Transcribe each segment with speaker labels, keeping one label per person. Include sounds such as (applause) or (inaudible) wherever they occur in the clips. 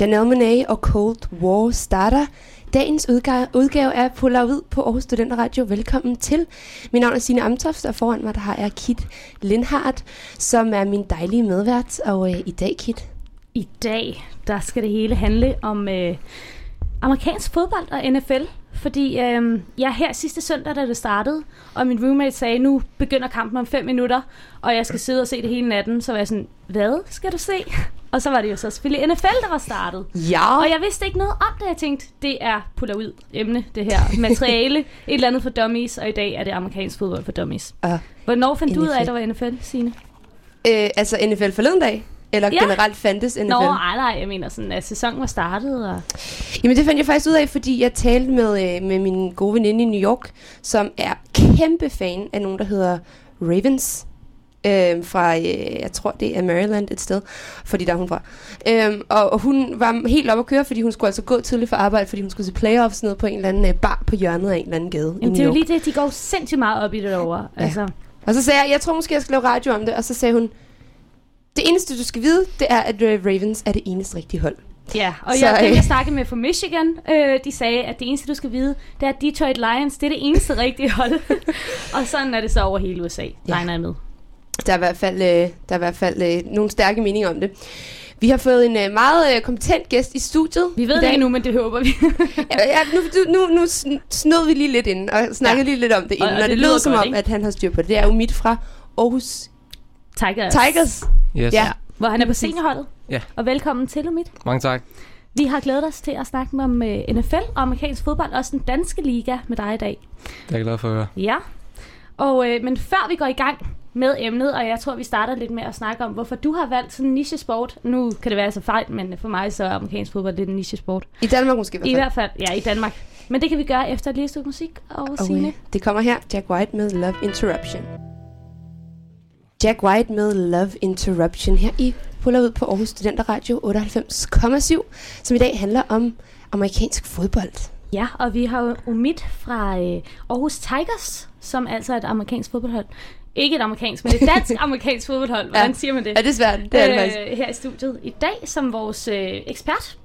Speaker 1: Janelle Monáe og Cold War starter. Dagens udgave, udgave er Polaroid på Aarhus Studenter Radio. Velkommen til. Mit navn er Signe Amtoft, og foran mig der har jeg Kit Lindhardt, som er min dejlige medvært. Og øh, i dag, Kit?
Speaker 2: I dag, der skal det hele handle om øh, amerikansk fodbold og NFL. Fordi øh, ja, her sidste søndag, da det startede, og min roommate sagde, nu begynder kampen om fem minutter, og jeg skal sidde og se det hele natten, så var jeg sådan, hvad skal du se? (laughs) Og så var det jo så selvfølgelig NFL, der var startet.
Speaker 1: Ja.
Speaker 2: Og jeg vidste ikke noget om det. Jeg tænkte, det er puller ud emne, det her materiale. (laughs) et eller andet for dummies, og i dag er det amerikansk fodbold for dummies.
Speaker 1: Uh,
Speaker 2: Hvornår fandt du ud af,
Speaker 1: NFL.
Speaker 2: at der var NFL, Signe?
Speaker 1: øh, altså NFL forleden dag? Eller
Speaker 2: Ja.
Speaker 1: generelt fandtes NFL?
Speaker 2: Nå, ej, nej, jeg mener sådan, at sæsonen var startet, og...
Speaker 1: Jamen det fandt jeg faktisk ud af, fordi jeg talte med, øh, med min gode veninde i New York, som er kæmpe fan af nogen, der hedder Ravens. Øh, fra, øh, jeg tror det er Maryland et sted, fordi der er hun fra. Øh, og, og hun var helt op at køre, fordi hun skulle altså gå tidligt for arbejde, fordi hun skulle se playoffs ned på en eller anden øh, bar på hjørnet af en eller anden gade i
Speaker 2: Jamen,
Speaker 1: New
Speaker 2: det er jo
Speaker 1: York.
Speaker 2: lige det, de går sindssygt meget op i det derovre.
Speaker 1: Ja.
Speaker 2: Altså,
Speaker 1: Og så sagde jeg, jeg tror måske, jeg skal lave radio om det, og så sagde hun, det eneste du skal vide, det er, at Ravens er det eneste rigtige hold.
Speaker 2: ja, og
Speaker 1: Så,
Speaker 2: jeg, dem,
Speaker 1: øh,
Speaker 2: jeg snakkede med fra Michigan, øh, de sagde, at det eneste, du skal vide, det er, at Detroit Lions, det er det eneste (laughs) rigtige hold. (laughs) og sådan er det så over hele USA,
Speaker 1: Ja.
Speaker 2: regner jeg med.
Speaker 1: Der er i hvert fald, øh, der er i hvert fald øh, nogle stærke meninger om det. Vi har fået en øh, meget øh, kompetent gæst i studiet.
Speaker 2: Vi ved det ikke nu, men det håber vi. (laughs)
Speaker 1: Ja, ja, nu, nu, nu sn- snød vi lige lidt inden, og snakkede
Speaker 2: Ja.
Speaker 1: lige lidt om det inden,
Speaker 2: Og-
Speaker 1: og,
Speaker 2: og
Speaker 1: det,
Speaker 2: det
Speaker 1: lyder
Speaker 2: lyder
Speaker 1: som om,
Speaker 2: ikke?
Speaker 1: at han har styr på det. Det er jo mit fra Aarhus
Speaker 2: Tigers.
Speaker 1: Tigers.
Speaker 3: Yes.
Speaker 1: Ja.
Speaker 2: Hvor han er på seniorholdet.
Speaker 3: Ja.
Speaker 2: Og velkommen til, Umid.
Speaker 3: Mange tak.
Speaker 2: Vi har glædet os til at snakke med om øh, NFL og amerikansk fodbold, også den danske liga med dig i dag.
Speaker 3: Det er jeg glad for at høre.
Speaker 2: Ja. Og, øh, men før vi går i gang med emnet, og jeg tror, vi starter lidt med at snakke om, hvorfor du har valgt sådan en niche-sport. Nu kan det være så fejl, men for mig så er amerikansk fodbold lidt en niche-sport.
Speaker 1: I Danmark måske i
Speaker 2: I
Speaker 1: hvert fald.
Speaker 2: hvert fald, ja, i Danmark. Men det kan vi gøre efter et lille stykke musik og
Speaker 1: Og,
Speaker 2: Signe.
Speaker 1: det kommer her, Jack White med Love Interruption. Jack White med Love Interruption her i Puller ud på Aarhus Studenter Radio 98,7, som i dag handler om amerikansk fodbold.
Speaker 2: Ja, og vi har Umid fra øh, Aarhus Tigers, som altså er et amerikansk fodboldhold. Ikke et amerikansk, men et (laughs) dansk amerikansk fodboldhold. Hvordan
Speaker 1: Ja.
Speaker 2: siger man det?
Speaker 1: Er det svært? Det er det faktisk.
Speaker 2: øh, her i studiet i dag som vores øh, ekspert.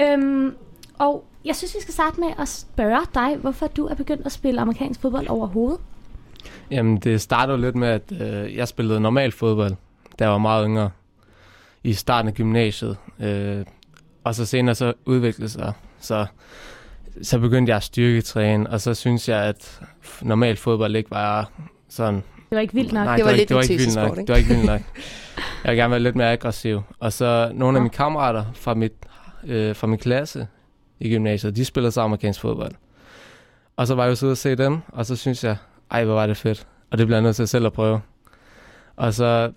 Speaker 2: Øhm, og jeg synes, vi skal starte med at spørge dig, hvorfor du er begyndt at spille amerikansk fodbold overhovedet.
Speaker 3: Jamen, det startede lidt med, at øh, jeg spillede normal fodbold, da jeg var meget yngre. I starten af gymnasiet. Øh, og så senere så udviklede sig. Så, så begyndte jeg at styrketræne, og så synes jeg, at normal fodbold ikke var sådan...
Speaker 2: Det var ikke vildt nok.
Speaker 3: Nej,
Speaker 1: Det var
Speaker 3: ikke-
Speaker 1: lidt
Speaker 3: det var ikke vildt nok.
Speaker 1: ikke?
Speaker 3: Det var ikke vildt nok. Jeg vil gerne være lidt mere aggressiv. Og så nogle af mine kammerater fra, mit, øh, fra min klasse i gymnasiet, de spiller så amerikansk fodbold. Og så var jeg jo så ude at se dem, og så synes jeg, ej, hvor var det fedt. Og det bliver jeg nødt til selv at prøve. Og så,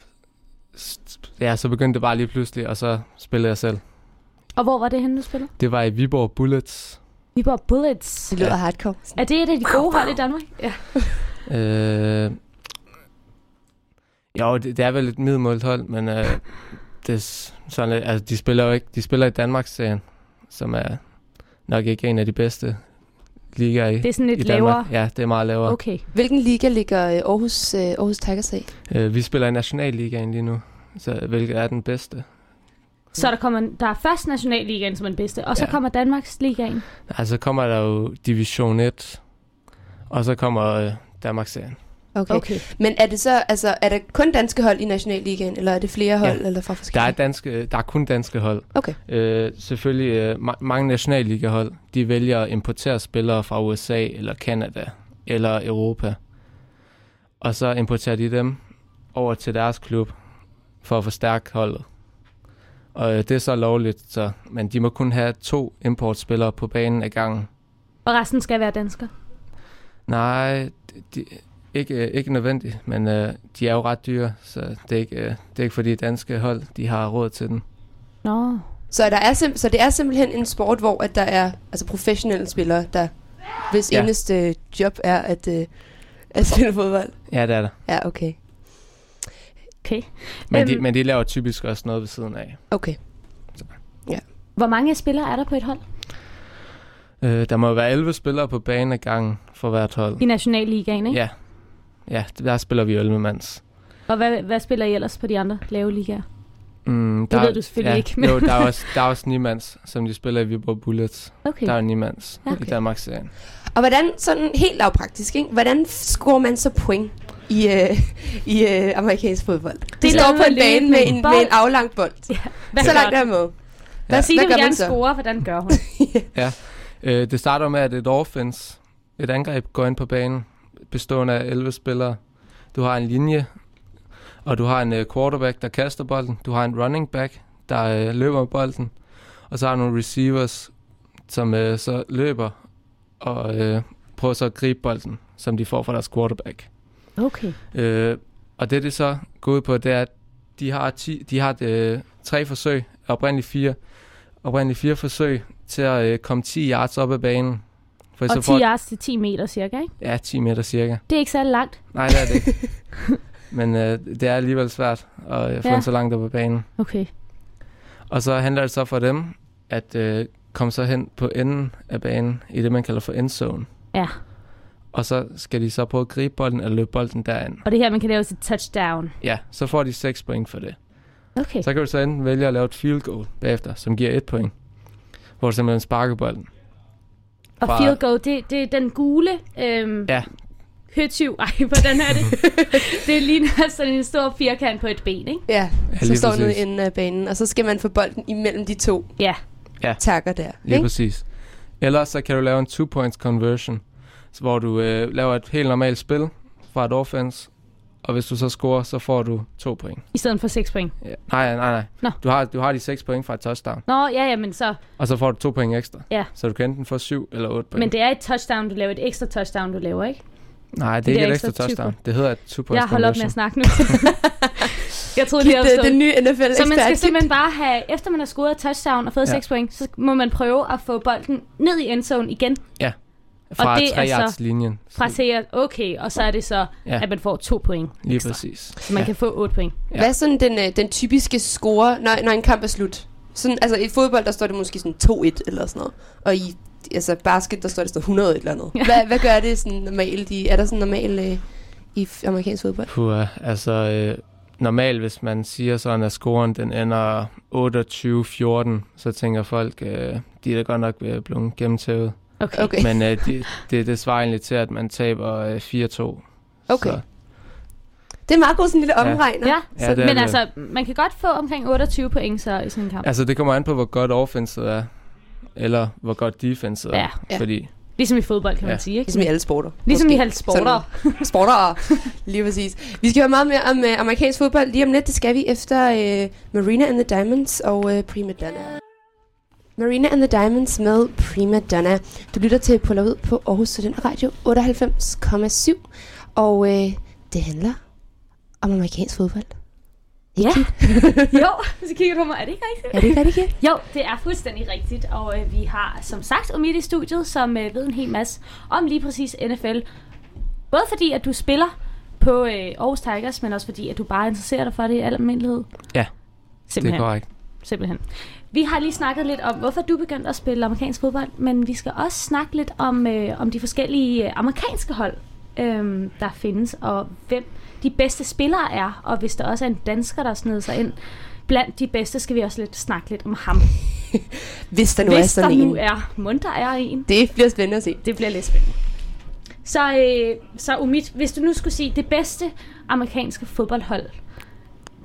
Speaker 3: ja, så begyndte det bare lige pludselig, og så spillede jeg selv.
Speaker 2: Og hvor var det henne, du spillede?
Speaker 3: Det var i Viborg Bullets.
Speaker 2: Viborg Bullets.
Speaker 1: Det lyder
Speaker 3: Ja.
Speaker 1: hardcore.
Speaker 2: Er det et af de gode hold i Danmark? Ja. (laughs)
Speaker 3: Øh, jo, det, det er vel et middelmålt hold, men øh, det sådan altså, de spiller jo ikke, de spiller i Danmarks serien, som er nok ikke en af de bedste ligaer i,
Speaker 2: Det er sådan
Speaker 3: i
Speaker 2: lidt lavere.
Speaker 3: Ja, det er meget lavere.
Speaker 2: Okay.
Speaker 1: Hvilken liga ligger øh, Aarhus, øh, Aarhus Tigers af?
Speaker 3: Øh, vi spiller i Nationalligaen lige nu, så hvilket er den bedste.
Speaker 2: Så der kommer der er først Nationalligaen som er den bedste, og så
Speaker 3: Ja.
Speaker 2: kommer Danmarks Ligaen.
Speaker 3: Altså kommer der jo Division 1, og så kommer øh, Danmarks serien.
Speaker 1: Okay. okay. Men er det så, altså, er der kun danske hold i Nationalligaen, eller er det flere hold,
Speaker 3: Ja.
Speaker 1: eller fra
Speaker 3: Der
Speaker 1: forskellige?
Speaker 3: er, danske, der er kun danske hold.
Speaker 1: Okay.
Speaker 3: Øh, selvfølgelig, øh, ma- mange nationalligahold, de vælger at importere spillere fra USA eller Kanada eller Europa. Og så importerer de dem over til deres klub for at forstærke holdet. Og øh, det er så lovligt, så, men de må kun have to importspillere på banen ad gangen.
Speaker 2: Og resten skal være dansker.
Speaker 3: Nej, de, ikke, øh, ikke nødvendigt, men øh, de er jo ret dyre, så det er ikke, øh, det er ikke fordi danske hold, de har råd til den.
Speaker 2: Nå.
Speaker 1: Så, der er sim- så det er simpelthen en sport, hvor at der er altså professionelle spillere, der hvis
Speaker 3: Ja.
Speaker 1: eneste job er at, øh, at spille fodbold.
Speaker 3: Ja, det er der.
Speaker 1: Ja, okay.
Speaker 2: Okay.
Speaker 3: Men, de,
Speaker 2: Øhm.
Speaker 3: men de laver typisk også noget ved siden af.
Speaker 1: Okay.
Speaker 2: Hvor mange spillere er der på et hold
Speaker 3: Øh, der må være 11 spillere på banen ad gangen for hvert hold.
Speaker 2: i Nationalligaen, ikke?
Speaker 3: Ja. Ja, der spiller vi 11 mands.
Speaker 2: Og hvad, hvad spiller I ellers på de andre lave ligaer?
Speaker 3: Mm,
Speaker 2: Det ved du selvfølgelig ikke, men-
Speaker 3: Jo, der er, også, der er også Niemands, som de spiller i Viborg Bullets.
Speaker 2: Okay.
Speaker 3: Der er Niemands
Speaker 2: Ja.
Speaker 3: okay. i Danmarks-serien.
Speaker 1: Og hvordan, sådan helt lavpraktisk, ikke? hvordan scorer man så point i, øh, i øh, amerikansk fodbold? Det, står på en bane
Speaker 2: med
Speaker 1: med
Speaker 2: en bold.
Speaker 1: med en aflang bold.
Speaker 2: Ja. Hvad
Speaker 1: så langt er jeg med.
Speaker 2: Hvad
Speaker 1: Ja.
Speaker 2: siger
Speaker 1: Hvad
Speaker 2: du
Speaker 1: gør
Speaker 2: vil gerne
Speaker 1: så?
Speaker 2: score, hvordan gør hun? (laughs)
Speaker 3: Øh, det starter med, at et offense, et angreb, går ind på banen, bestående af 11 spillere. Du har en linje, og du har en øh, quarterback, der kaster bolden. Du har en running back, der øh, løber bolden. Og så har du nogle receivers, som øh, så løber og øh, prøver så at gribe bolden, som de får fra deres quarterback.
Speaker 2: Okay.
Speaker 3: Øh, og det, det så går ud på, det er, at de har, 10, de har øh, tre forsøg, oprindeligt fire, oprindeligt fire forsøg til at øh, komme 10 yards op ad banen. For
Speaker 2: Og 10 yards til 10 meter cirka, ikke?
Speaker 3: Ja, 10 meter cirka.
Speaker 2: Det er ikke særlig langt.
Speaker 3: Nej, det er det ikke. (laughs) Men øh, det er alligevel svært at få
Speaker 2: Ja.
Speaker 3: så langt op ad banen.
Speaker 2: Okay.
Speaker 3: Og så handler det så for dem at øh, komme så hen på enden af banen, i det man kalder for endzone.
Speaker 2: Ja.
Speaker 3: Og så skal de så prøve at gribe bolden eller løbe bolden derind.
Speaker 2: Og det her, man kan lave til touchdown.
Speaker 3: Ja, så får de 6 point for det.
Speaker 2: Okay.
Speaker 3: Så kan du så enten vælge at lave et field goal bagefter, som giver et point. Hvor du simpelthen sparker bolden.
Speaker 2: Og
Speaker 3: fra-
Speaker 2: field goal, det, det er den gule øhm,
Speaker 3: Ja.
Speaker 2: høtyv. Ej, hvordan er det? (laughs) det ligner sådan en stor firkant på et ben, ikke?
Speaker 1: Ja,
Speaker 3: Ja,
Speaker 1: så står nede i enden af banen, og så skal man få bolden imellem de to
Speaker 2: Ja.
Speaker 3: Ja.
Speaker 1: takker der.
Speaker 3: Lige
Speaker 1: ikke?
Speaker 3: præcis. Ellers så kan du lave en two points conversion, så hvor du øh, laver et helt normalt spil fra et offense, og hvis du så scorer, så får du to point.
Speaker 2: I stedet for 6 point.
Speaker 3: Ja. Nej, nej, nej.
Speaker 2: Nå.
Speaker 3: Du har, du har de seks point fra et touchdown,
Speaker 2: Nå, ja, ja, men så...
Speaker 3: og så får du to point ekstra.
Speaker 2: Ja.
Speaker 3: Så du kan enten få syv eller otte point.
Speaker 2: Men det er et touchdown, du laver. Et ekstra touchdown, du laver, ikke?
Speaker 3: nej, det
Speaker 2: det
Speaker 3: er ikke et
Speaker 2: ekstra
Speaker 3: ekstra touchdown. Det hedder et two points
Speaker 2: Jeg holder op med at snakke nu. (laughs) jeg troede jeg
Speaker 1: det,
Speaker 2: havde
Speaker 1: den nye NFL
Speaker 2: Så man skal
Speaker 1: ekspert.
Speaker 2: simpelthen bare have, efter man har scoret et touchdown og fået
Speaker 3: Ja.
Speaker 2: 6 point, så må man prøve at få bolden ned i endzone igen.
Speaker 3: Fra
Speaker 2: og det er
Speaker 3: tre
Speaker 2: så. Fra til, okay, og så er det så,
Speaker 3: Ja.
Speaker 2: at man får to point
Speaker 3: Lige
Speaker 2: ekstra.
Speaker 3: præcis.
Speaker 2: Så man
Speaker 3: ja.
Speaker 2: kan få 8 point.
Speaker 3: Ja.
Speaker 1: Hvad er sådan den, øh, den typiske score, når, når en kamp er slut? Sådan, altså i fodbold, der står det måske sådan 2-1 eller sådan noget. Og i altså, basket, der står det så 100 et eller andet.
Speaker 2: Ja.
Speaker 1: Hvad, hvad gør det sådan normalt? I, er der sådan normalt øh, i amerikansk fodbold?
Speaker 3: Puh, altså øh, normalt, hvis man siger sådan, at scoren den ender 28-14, så tænker folk, øh, de er da godt nok ved at blive gennemtævet.
Speaker 2: Okay.
Speaker 1: Okay.
Speaker 3: Men øh, det, det, det svarer egentlig til, at man taber øh, 4-2.
Speaker 1: Okay.
Speaker 3: Så,
Speaker 1: Det er meget god sådan en lille
Speaker 3: Ja.
Speaker 1: omregner.
Speaker 2: Ja,
Speaker 3: Ja,
Speaker 2: så,
Speaker 3: det er
Speaker 2: men
Speaker 3: det.
Speaker 2: altså, man kan godt få omkring 28 point så i sådan en kamp.
Speaker 3: altså, det kommer an på, hvor godt offenset er, eller hvor godt defenset er.
Speaker 2: Ja.
Speaker 1: Ja.
Speaker 3: Fordi,
Speaker 2: Ligesom i fodbold, kan man
Speaker 3: Ja.
Speaker 2: sige. Ikke?
Speaker 1: Ligesom i alle sporter.
Speaker 2: Ligesom
Speaker 1: Måske.
Speaker 2: i halv sporter.
Speaker 1: Sådan, (laughs) sporter, lige præcis. Vi skal høre meget mere om uh, amerikansk fodbold lige om lidt. Det skal vi efter uh, Marina and the Diamonds og uh, Prima Donna. Marina and the Diamonds med Prima Donna. Du lytter til ud på Aarhus Student Radio 98,7. Og uh, det handler om amerikansk fodbold.
Speaker 2: Ja. (laughs) jo, så kigger du på mig. Er det ikke rigtigt?
Speaker 1: Er det ikke rigtigt?
Speaker 2: Jo, det er fuldstændig rigtigt, og øh, vi har som sagt Omid i studiet, som øh, ved en hel masse om lige præcis NFL. Både fordi, at du spiller på øh, Aarhus Tigers, men også fordi, at du bare interesserer dig for det i al almindelighed.
Speaker 3: Ja, det
Speaker 2: Simpelthen.
Speaker 3: er korrekt.
Speaker 2: Simpelthen. Vi har lige snakket lidt om, hvorfor du begyndte at spille amerikansk fodbold, men vi skal også snakke lidt om, øh, om de forskellige øh, amerikanske hold, øh, der findes, og hvem de bedste spillere er, og hvis der også er en dansker, der snedet sig ind blandt de bedste, skal vi også lidt snakke lidt om ham. (laughs)
Speaker 1: Hvis der nu er
Speaker 2: hvis
Speaker 1: sådan
Speaker 2: der
Speaker 1: en.
Speaker 2: nu er, mund der er en,
Speaker 1: Det bliver spændende at se.
Speaker 2: det bliver lidt spændende. Så, øh, så Umid, hvis du nu skulle sige det bedste amerikanske fodboldhold,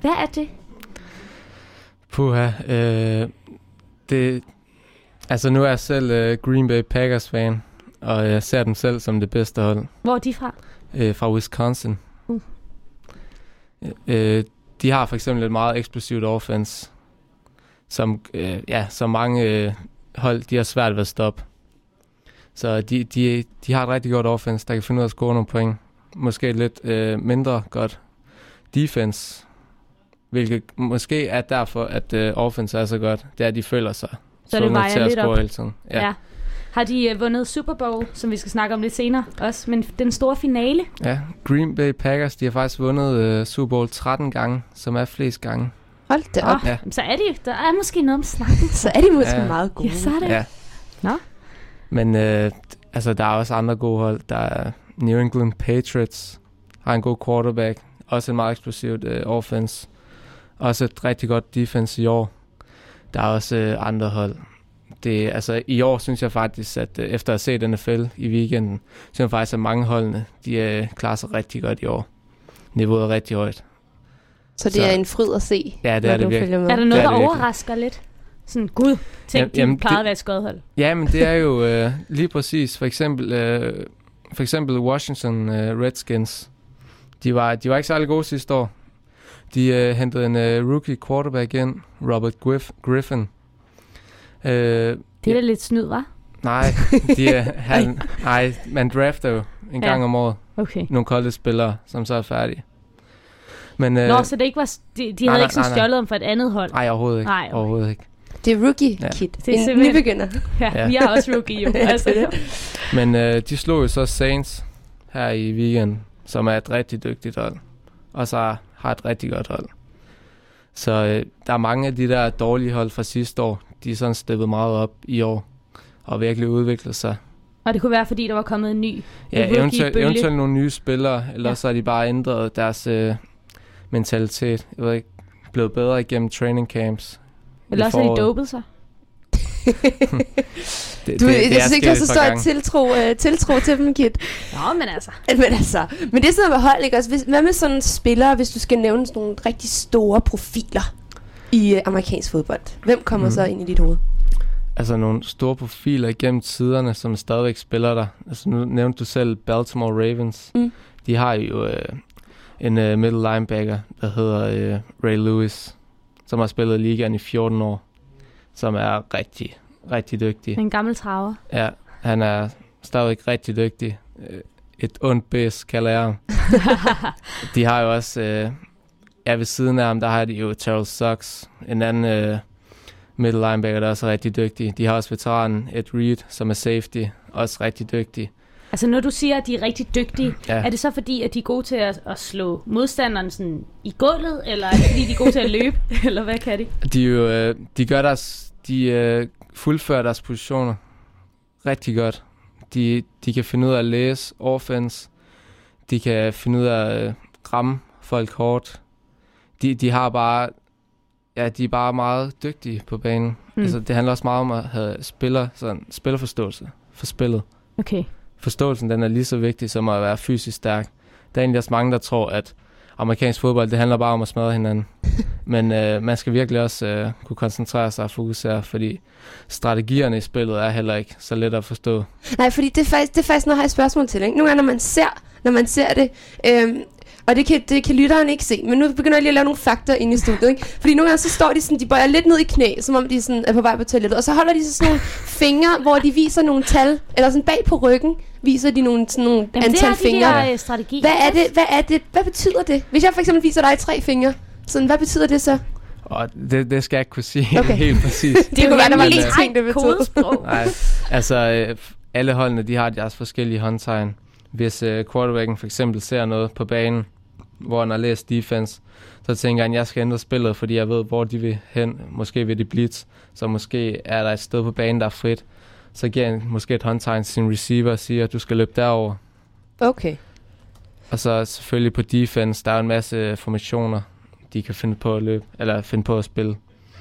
Speaker 2: hvad er det?
Speaker 3: Puha, øh, det, altså nu er jeg selv øh, Green Bay Packers fan, og jeg ser dem selv som det bedste hold.
Speaker 2: Hvor er de fra?
Speaker 3: øh, fra Wisconsin.
Speaker 2: Uh.
Speaker 3: Øh, de har for eksempel et meget eksplosivt offense, som, øh, ja, som mange øh, hold de har svært ved at stoppe. Så de, de, de har et rigtig godt offense, der kan finde ud af at score nogle point. Måske lidt øh, mindre godt defense, hvilket måske er derfor, at øh, offense er så godt. Det er, at de føler sig
Speaker 2: Så det vejer
Speaker 3: til at
Speaker 2: lidt
Speaker 3: score
Speaker 2: op.
Speaker 3: hele tiden.
Speaker 2: Ja. ja. Har de uh, vundet Super Bowl, som vi skal snakke om lidt senere også, men den store finale,
Speaker 3: ja. Green Bay Packers, de har faktisk vundet øh, Super Bowl 13 gange, som er flest gange.
Speaker 1: Hold da op.
Speaker 2: oh,
Speaker 3: Ja.
Speaker 2: så er de, der er måske noget om snakken.
Speaker 1: Så er de måske
Speaker 3: Ja.
Speaker 1: meget gode.
Speaker 2: Ja, så er det.
Speaker 3: Ja.
Speaker 2: Nå.
Speaker 3: Men øh, altså, der er også andre gode hold. Der er New England Patriots, har en god quarterback, også en meget eksplosivt øh, offense. Også et rigtig godt defense i år. Der er også øh, andre hold. Det, altså, I år synes jeg faktisk, at øh, efter at have set NFL i weekenden, synes jeg faktisk, at mange holdene de, øh, klarer sig rigtig godt i år. Niveauet er rigtig højt.
Speaker 1: Så det
Speaker 3: Så-
Speaker 1: er en fryd at se,
Speaker 3: Ja, det er det
Speaker 1: du
Speaker 3: virkelig.
Speaker 2: Er der noget,
Speaker 3: Det er
Speaker 2: der
Speaker 3: det
Speaker 2: overrasker lidt? Sådan, gud, tænk,
Speaker 3: Jamen,
Speaker 2: de
Speaker 3: jamen,
Speaker 2: plejede
Speaker 3: det-
Speaker 2: at være skodhold.
Speaker 3: Ja, men det er jo øh, lige præcis. For eksempel, øh, for eksempel Washington øh, Redskins. De var, de var ikke særlig gode sidste år. De øh, hentede en øh, rookie quarterback ind, Robert Griff, Griffin. Øh,
Speaker 2: Det er da lidt snyd, var?
Speaker 3: nej, de, er, (laughs) han, nej, man drafter jo en
Speaker 2: Ja.
Speaker 3: gang om året
Speaker 2: Okay.
Speaker 3: nogle college-spillere, som så er færdige. Men øh,
Speaker 2: Nå, så det ikke var, de, de
Speaker 3: nej,
Speaker 2: havde ikke sådan
Speaker 3: nej, nej.
Speaker 2: stjålet dem for et andet hold.
Speaker 3: nej, overhovedet ikke.
Speaker 2: Nej, okay.
Speaker 3: Overhovedet ikke.
Speaker 1: Det er rookie
Speaker 3: Ja.
Speaker 1: kid.
Speaker 2: Det er
Speaker 1: en
Speaker 2: simpelthen-
Speaker 1: nybegynder. (laughs)
Speaker 2: Ja,
Speaker 3: Ja.
Speaker 2: vi er også rookie jo. (laughs) Altså,
Speaker 1: det
Speaker 3: Men øh, de slog jo så Saints her i weekenden, som er et rigtig dygtigt hold. Og så har et rigtig godt hold. Så øh, der er mange af de der dårlige hold fra sidste år, de er sådan steppet meget op i år. Og virkelig udviklet sig.
Speaker 2: Og det kunne være, fordi der var kommet en ny.
Speaker 3: Ja, eventuelt, eventuelt nogle nye spillere, eller
Speaker 2: Ja.
Speaker 3: så har de bare ændret deres øh, mentalitet. Jeg ved ikke, blevet bedre igennem training camps.
Speaker 2: Eller også har de dopet sig. (laughs)
Speaker 3: Det,
Speaker 1: Du,
Speaker 3: det,
Speaker 1: jeg
Speaker 3: det er
Speaker 1: synes ikke, du har så stor tiltro, uh, tiltro til dem, Kit.
Speaker 2: Nå, men altså. (laughs)
Speaker 1: Men altså, men det er sådan noget med hold, ikke også? Hvis, hvad med sådan spillere, hvis du skal nævne sådan nogle rigtig store profiler i uh, amerikansk fodbold? Hvem kommer
Speaker 3: Mhm.
Speaker 1: så ind i dit hoved?
Speaker 3: altså nogle store profiler igennem tiderne, som stadigvæk spiller der. Altså nu nævnte du selv Baltimore Ravens.
Speaker 1: Mm.
Speaker 3: De har jo øh, en øh, middle linebacker, der hedder øh, Ray Lewis, som har spillet i ligaen i 14 år, som er rigtig, rigtig dygtig.
Speaker 2: En gammel traver.
Speaker 3: Ja, han er stadigvæk rigtig dygtig. Øh, Et ondt bæs, kalder jeg ham. (laughs) De har jo også, øh, ja ved siden af ham, der har de jo Terrell Suggs, en anden øh, middle linebacker, der er også rigtig dygtig. De har også veteranen Ed Reed, som er safety, også rigtig dygtig.
Speaker 2: Altså, når du siger, at de er rigtig dygtige,
Speaker 3: Ja.
Speaker 2: er det så fordi, at de er gode til at, at slå modstanderen sådan i gulvet, eller er det fordi, de er gode til at løbe, (laughs) eller hvad kan de?
Speaker 3: De, jo, øh, de gør deres, de øh, fuldfører deres positioner rigtig godt. De, de kan finde ud af at læse offense. De kan finde ud af at øh, ramme folk hårdt. De, de har bare, ja, de er bare meget dygtige på banen.
Speaker 2: Mm.
Speaker 3: Altså, det handler også meget om at have spiller, sådan, spillerforståelse for spillet.
Speaker 2: Okay.
Speaker 3: Forståelsen, den er lige så vigtig som at være fysisk stærk. Der er egentlig også mange, der tror, at amerikansk fodbold, det handler bare om at smadre hinanden. (laughs) Men øh, man skal virkelig også øh, kunne koncentrere sig og fokusere, fordi strategierne i spillet er heller ikke så let at forstå.
Speaker 1: Nej, fordi det er faktisk, det er faktisk noget, jeg har et spørgsmål til. Ikke? Nogle gange, når man ser, når man ser det, øhm, og det kan, det kan lytteren ikke se, men nu begynder jeg lige at lave nogle fakta ind i studiet. Ikke? Fordi nogle gange så står de sådan, de bøjer lidt ned i knæ, som om de sådan er på vej på toilettet, og så holder de så sådan nogle fingre, hvor de viser nogle tal, eller sådan bag på ryggen, viser de nogle, sådan nogle
Speaker 2: Jamen, det
Speaker 1: antal
Speaker 2: er de
Speaker 1: fingre.
Speaker 2: der øh, strategier.
Speaker 1: Hvad er det? Hvad er det? Hvad betyder det? Hvis jeg for eksempel viser dig tre fingre, sådan, hvad betyder det så?
Speaker 3: Og det, det skal jeg ikke kunne sige
Speaker 1: Okay. (laughs)
Speaker 3: helt præcis.
Speaker 1: Det kunne være, der var én ting, det betød. (laughs)
Speaker 3: Nej, altså øh, alle holdene, de har deres forskellige håndtegn. Hvis øh, quarterbacken for eksempel ser noget på banen, hvor han har læst defense, så tænker han, jeg skal ændre spillet, fordi jeg ved, hvor de vil hen. Måske vil de blitz, så måske er der et sted på banen, der er frit. Så giver han måske et håndtegn til sin receiver og siger, at du skal løbe derover.
Speaker 1: Okay.
Speaker 3: Og så selvfølgelig på defense, der er en masse formationer, de kan finde på at løbe, eller finde på at spille.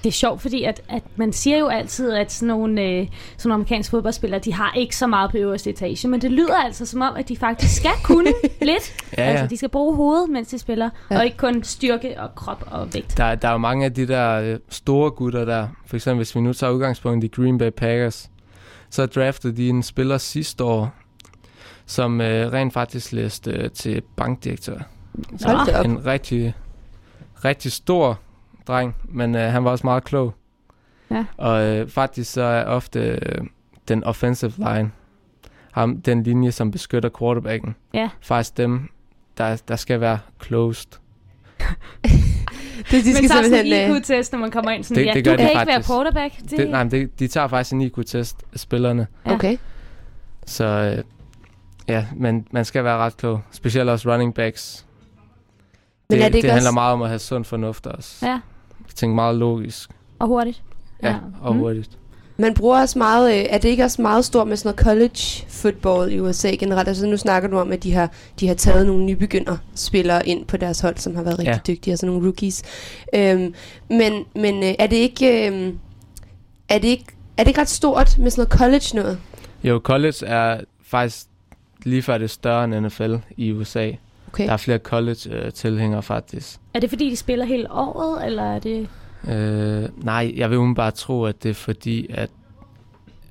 Speaker 2: Det er sjovt, fordi at, at man siger jo altid, at sådan nogle, øh, sådan nogle amerikanske fodboldspillere, de har ikke så meget på øverste etage, men det lyder altså som om, at de faktisk skal kunne (laughs) lidt.
Speaker 3: Ja,
Speaker 2: Altså,
Speaker 3: ja.
Speaker 2: de skal bruge hovedet, mens de spiller,
Speaker 1: Ja.
Speaker 2: ja. og ikke kun styrke og krop og vægt.
Speaker 3: Der, der er jo mange af de der øh, store gutter der. For eksempel, hvis vi nu tager udgangspunkt i Green Bay Packers, så draftede de en spiller sidste år, som øh, rent faktisk læste øh, til bankdirektør. Så
Speaker 1: op.
Speaker 3: en rigtig, rigtig stor dreng, men øh, han var også meget klog.
Speaker 2: Ja.
Speaker 3: Og øh, faktisk så er ofte øh, den offensive line, ham, den linje, som beskytter quarterbacken,
Speaker 2: Ja.
Speaker 3: faktisk dem, der, der skal være closed.
Speaker 1: Det, de
Speaker 2: Men
Speaker 1: skal
Speaker 2: så er sådan en
Speaker 1: øh,
Speaker 2: IQ-test, når man kommer ind sådan,
Speaker 3: Det-
Speaker 2: ja,
Speaker 3: det
Speaker 2: du
Speaker 3: gør
Speaker 2: kan
Speaker 3: de
Speaker 2: ikke være
Speaker 3: faktisk.
Speaker 2: quarterback. Det,
Speaker 3: Det, nej, men det, de tager faktisk en IQ-test af spillerne.
Speaker 2: Ja.
Speaker 1: Okay.
Speaker 3: Så øh, ja, men man skal være ret klog. Specielt også running backs.
Speaker 1: Men
Speaker 3: det,
Speaker 1: er det
Speaker 3: det handler
Speaker 1: også-
Speaker 3: meget om at have sund fornuft også.
Speaker 2: Ja,
Speaker 3: Tænke meget logisk.
Speaker 2: og hurtigt.
Speaker 3: Ja, og
Speaker 2: Mm.
Speaker 3: hurtigt.
Speaker 1: Man bruger også meget, øh, er det ikke også meget stort med sådan noget college football i USA generelt? Altså nu snakker du om, at de har, de har taget nogle nybegynder-spillere ind på deres hold, som har været rigtig
Speaker 3: Ja.
Speaker 1: dygtige, altså nogle rookies. Øhm, men men øh, er det ikke... Øh, er det ikke er det ikke ret stort med sådan noget college noget?
Speaker 3: Jo, college er faktisk lige før det større end NFL i USA.
Speaker 1: Okay.
Speaker 3: Der er flere college-tilhængere faktisk.
Speaker 2: Er det fordi, de spiller hele året, eller er det...
Speaker 3: Øh, nej, jeg vil umiddelbart tro, at det er fordi, at,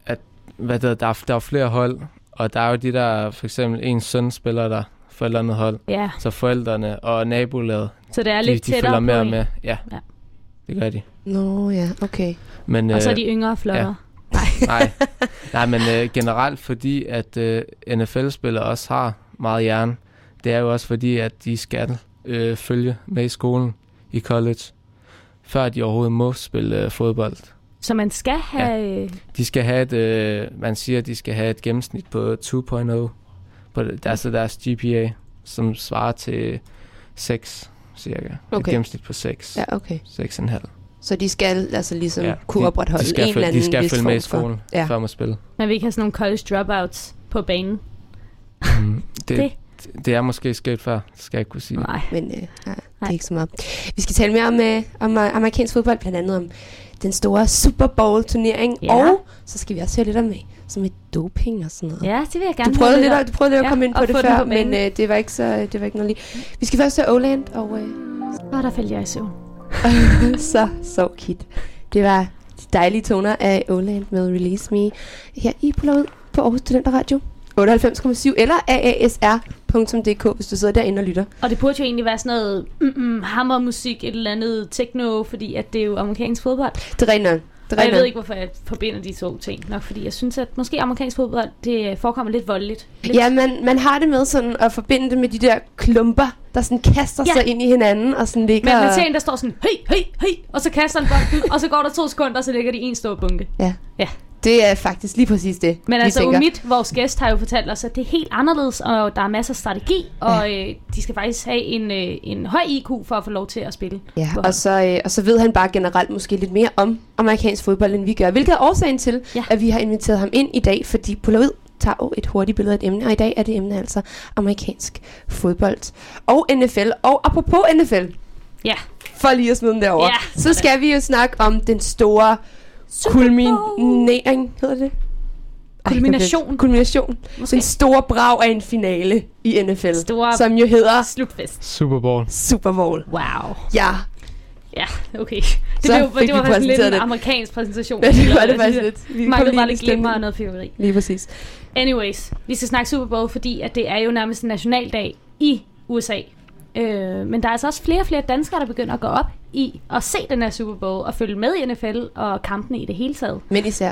Speaker 3: at hvad der, der, er, der er flere hold, og der er jo de der, for eksempel en søn spiller der for et eller andet hold,
Speaker 2: Ja,
Speaker 3: så forældrene og nabolaget,
Speaker 2: så det er
Speaker 3: de,
Speaker 2: lidt
Speaker 3: de
Speaker 2: tættere
Speaker 3: følger
Speaker 2: en.
Speaker 3: med. Ja,
Speaker 2: Ja.
Speaker 3: det gør de.
Speaker 1: Nå ja, okay.
Speaker 3: Men,
Speaker 2: Og så er
Speaker 3: øh,
Speaker 2: de yngre flottere.
Speaker 3: nej, nej, men øh, generelt fordi, at øh, NFL-spillere også har meget hjerne, det er jo også fordi, at de skal øh, følge med i skolen i college, før de overhovedet må spille øh, fodbold.
Speaker 2: Så man skal have... Ja.
Speaker 3: De skal have et, øh, man siger, at de skal have et gennemsnit på 2.0 på det, altså deres GPA, som svarer til 6 cirka. Et
Speaker 1: Okay.
Speaker 3: gennemsnit på 6.
Speaker 1: Ja, okay.
Speaker 3: 6,5.
Speaker 1: Så de skal altså ligesom
Speaker 3: Ja,
Speaker 1: kunne
Speaker 3: de-
Speaker 1: opretholde
Speaker 3: de skal,
Speaker 1: en eller
Speaker 3: følge,
Speaker 1: anden
Speaker 3: de skal følge med i
Speaker 1: form for-
Speaker 3: skolen,
Speaker 1: Ja.
Speaker 3: før man spiller.
Speaker 2: Man vil ikke have sådan nogle college dropouts på banen.
Speaker 3: Mm, det,
Speaker 2: Det- (laughs)
Speaker 3: det. det er måske sket før, skal jeg ikke kunne sige.
Speaker 2: Nej.
Speaker 1: Men øh, ja, det
Speaker 2: Nej.
Speaker 1: er ikke så meget. Vi skal tale mere om, øh, om øh, amerikansk fodbold, blandt andet om den store Super Bowl turnering.
Speaker 2: Ja.
Speaker 1: Og så skal vi også høre lidt om, øh, som med doping og sådan noget.
Speaker 2: Ja, det vil jeg gerne
Speaker 1: Du prøvede, lidt, at, du prøvede lidt at
Speaker 2: Ja,
Speaker 1: komme ind på
Speaker 2: og
Speaker 1: det før,
Speaker 2: på
Speaker 1: men øh, det, var ikke så, det var ikke noget lige. Vi skal først til Oland, og øh,
Speaker 2: Åh, der faldt jeg i søvn. (laughs)
Speaker 1: så så Kit. Det var de dejlige toner af Oland med Release Me her i Polaroid på Aarhus Studenter Radio. 98,7 eller aasr.dk, hvis du sidder derinde og lytter.
Speaker 2: Og det burde jo egentlig være sådan noget mm-mm, hammermusik, et eller andet techno, fordi at det er jo amerikansk fodbold.
Speaker 1: Det er nok. Det
Speaker 2: Og jeg ved ikke, hvorfor jeg forbinder de to ting. Nok fordi jeg synes, at måske amerikansk fodbold, det forekommer lidt voldeligt. Lidt
Speaker 1: Ja, man, man har det med sådan at forbinde det med de der klumper, der sådan kaster
Speaker 2: Ja.
Speaker 1: sig ind i hinanden og sådan ligger...
Speaker 2: Men man ser en, der står sådan, hey, hey, hey, og så kaster han bolden, og så går der to sekunder, og så ligger de i en stor bunke.
Speaker 1: Ja.
Speaker 2: Ja.
Speaker 1: Det er faktisk lige præcis det,
Speaker 2: Men altså,
Speaker 1: tænker.
Speaker 2: Umid, vores gæst, har jo fortalt os, at det er helt anderledes, og der er masser af strategi, og øh, de skal faktisk have en, øh, en høj IQ for at få lov til at spille.
Speaker 1: Ja, og så, øh, og så ved han bare generelt måske lidt mere om amerikansk fodbold, end vi gør. Hvilket er årsagen til,
Speaker 2: Ja.
Speaker 1: at vi har inviteret ham ind i dag, fordi Polaroid tager jo et hurtigt billede af et emne, og i dag er det emne altså amerikansk fodbold. Og NFL, og apropos NFL,
Speaker 2: Ja.
Speaker 1: for lige at smide den derovre,
Speaker 2: Ja,
Speaker 1: så skal vi jo snakke om den store. Kulminering, hedder det? Ej,
Speaker 2: Kulmination.
Speaker 1: bliver- Kulmination.
Speaker 2: Måske
Speaker 1: Den store brag af en finale i NFL,
Speaker 2: Store-
Speaker 1: som jo hedder
Speaker 2: slutfest.
Speaker 3: Super Bowl.
Speaker 1: Super Bowl.
Speaker 2: Wow.
Speaker 1: Ja,
Speaker 2: Ja, okay. Det,
Speaker 1: Så
Speaker 2: blev, det var faktisk lidt en amerikansk præsentation.
Speaker 1: Ja, det var det faktisk lidt. Vi kom
Speaker 2: Manglede
Speaker 1: lige
Speaker 2: bare
Speaker 1: ind i
Speaker 2: lidt glimmer og noget fyrværkeri.
Speaker 1: Lige præcis.
Speaker 2: Anyways, vi skal snakke Super Bowl, fordi at det er jo nærmest en nationaldag i USA. Øh, men der er altså også flere og flere danskere, der begynder at gå op i at se den her Super Bowl og følge med i NFL og kampene i det hele taget.
Speaker 1: Men især.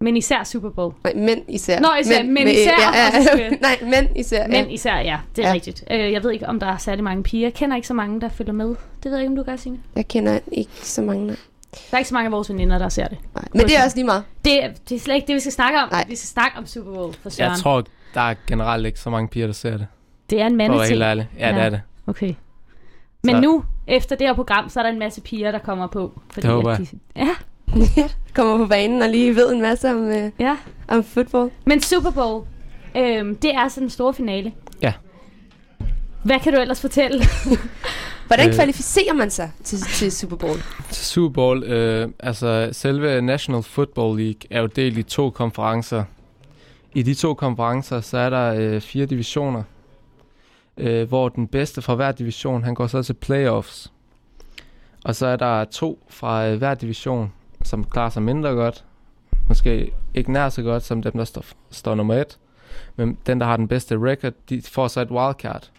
Speaker 2: Men især Super Bowl.
Speaker 1: Nej, mænd især.
Speaker 2: Nå, især, men
Speaker 1: med-
Speaker 2: især
Speaker 1: Ja, ja,
Speaker 2: også, øh, (laughs)
Speaker 1: nej, mænd især.
Speaker 2: Men
Speaker 1: ja.
Speaker 2: især, ja, det er
Speaker 1: Ja.
Speaker 2: ja. rigtigt. Øh, jeg ved ikke, om der er særlig mange piger. Jeg kender ikke så mange, der følger med. Det ved jeg ikke, om du gør, Signe.
Speaker 1: Jeg kender ikke så mange. Nej.
Speaker 2: Der er ikke så mange af vores veninder, der ser det.
Speaker 1: Nej. Men det er også lige meget.
Speaker 2: Det, er- det er slet ikke det, vi skal snakke om.
Speaker 1: Nej.
Speaker 2: Vi skal snakke om Super Bowl for Søren.
Speaker 3: Jeg tror, der er generelt ikke så mange piger, der ser det.
Speaker 2: Det er en
Speaker 3: For at være helt
Speaker 2: mandeting.
Speaker 3: ærlig. Ja, det
Speaker 2: Ja.
Speaker 3: er det.
Speaker 2: Okay. Men
Speaker 3: Så-
Speaker 2: nu, efter det her program, så er der en masse piger, der kommer på. Fordi
Speaker 3: Det håber
Speaker 2: at
Speaker 3: jeg. (laughs)
Speaker 2: De, ja,
Speaker 1: Kommer på banen og lige ved en masse om, øh,
Speaker 2: ja.
Speaker 1: om football.
Speaker 2: Men Super Bowl, øhm, det er sådan en stor finale.
Speaker 3: Ja.
Speaker 2: Hvad kan du ellers fortælle? (laughs)
Speaker 1: Hvordan
Speaker 3: Øh.
Speaker 1: kvalificerer man sig til, til Super Bowl?
Speaker 3: Til Super Bowl, øh, altså selve National Football League er jo delt i to konferencer. I de to konferencer, så er der øh, fire divisioner, øh, hvor den bedste fra hver division, han går så til playoffs. Og så er der to fra øh, hver division, som klarer sig mindre godt. Måske ikke nær så godt som dem, der står, står nummer et. Men den, der har den bedste record, de får så et wildcard.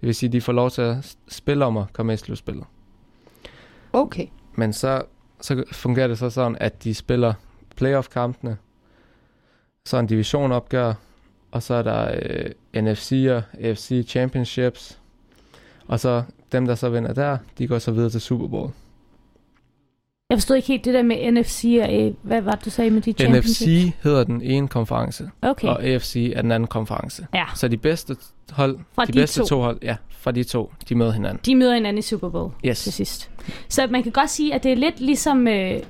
Speaker 3: Det vil sige, de får lov til at spille om at komme i slutspillet.
Speaker 1: Okay.
Speaker 3: Men så, så fungerer det så sådan, at de spiller playoff-kampene, så en division opgør, og så er der øh, NFC'er, AFC Championships, og så dem, der så vinder der, de går så videre til Super Bowl.
Speaker 2: Jeg forstod ikke helt det der med NFC og øh, hvad var det, du sagde med de championships?
Speaker 3: NFC hedder den ene konference,
Speaker 2: Okay,
Speaker 3: og AFC er den anden konference.
Speaker 2: ja.
Speaker 3: Så de bedste hold,
Speaker 2: Fra
Speaker 3: de,
Speaker 2: de
Speaker 3: bedste
Speaker 2: to.
Speaker 3: to. hold, ja, fra de to, de møder hinanden.
Speaker 2: De møder hinanden i Super Bowl til
Speaker 3: Yes.
Speaker 2: sidst. Så man kan godt sige, at det er lidt ligesom, øh,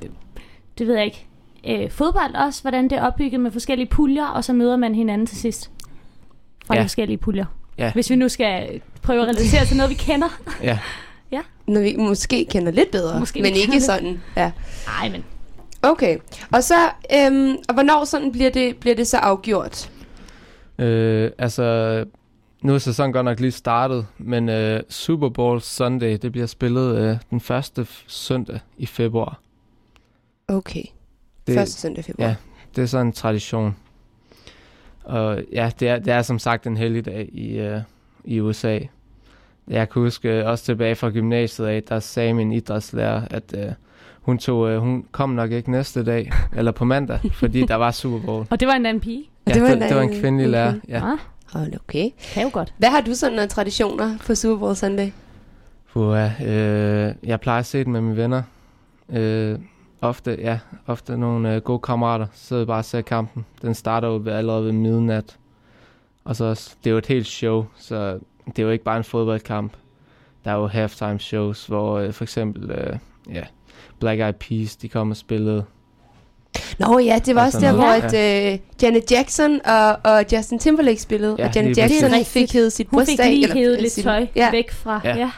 Speaker 2: det ved jeg ikke, øh, fodbold også, hvordan det er opbygget med forskellige puljer, og så møder man hinanden til sidst fra ja.
Speaker 3: Ja.
Speaker 2: de forskellige puljer.
Speaker 3: Ja.
Speaker 2: Hvis vi nu skal prøve at relatere til noget, vi kender. (laughs)
Speaker 3: Ja,
Speaker 1: Når vi måske kender lidt bedre,
Speaker 2: Måske
Speaker 1: men ikke
Speaker 2: lidt.
Speaker 1: sådan. Ja.
Speaker 2: Nej, men
Speaker 1: Okay. Og så, øhm, og hvornår sådan bliver det, bliver det så afgjort?
Speaker 3: øh, altså, nu er sæsonen godt nok lige startet, men øh, Super Bowl Sunday, det bliver spillet øh, den første søndag i februar.
Speaker 1: Okay.
Speaker 3: Det,
Speaker 1: Første søndag i februar.
Speaker 3: ja. det er sådan en tradition. Og ja, det er, det er som sagt en helligdag i, øh, i USA. Jeg kan huske øh, også tilbage fra gymnasiet af, der sagde min idrætslærer, at øh, hun, tog, øh, hun kom nok ikke næste dag, (laughs) eller på mandag, fordi der var Super Bowl.
Speaker 2: Og det var en anden pige.
Speaker 3: Ja,
Speaker 1: det var
Speaker 3: det,
Speaker 1: en
Speaker 3: det var en kvindelig
Speaker 1: en
Speaker 3: lærer. Ja.
Speaker 2: Ah,
Speaker 1: Hold okay.
Speaker 2: kan jo godt.
Speaker 1: Hvad har du sådan nogle traditioner på Super Bowl Sunday?
Speaker 3: Puha, øh, jeg plejer at se det med mine venner. Øh, ofte, ja, ofte nogle øh, gode kammerater. Sidder bare og ser kampen. Den starter jo ved, allerede ved midnat. Og så, også- det er jo et helt show, så det er jo ikke bare en fodboldkamp. Der er jo halftime shows, hvor øh, for eksempel, øh, ja, Black Eyed Peas, de kommer og spillede.
Speaker 1: Nå ja, det var
Speaker 3: Og
Speaker 1: også der, hvor
Speaker 2: noget.
Speaker 1: at, øh, Janet Jackson og, og Justin Timberlake spillede.
Speaker 3: Ja,
Speaker 1: og Janet Jackson
Speaker 2: præcis.
Speaker 1: fik hævet sit
Speaker 2: Hun fik
Speaker 1: bryst af.
Speaker 2: lige
Speaker 1: eller,
Speaker 2: hævet
Speaker 1: eller
Speaker 2: lidt
Speaker 1: sin-
Speaker 2: tøj
Speaker 1: Ja,
Speaker 2: væk fra.
Speaker 3: Ja.
Speaker 2: Ja.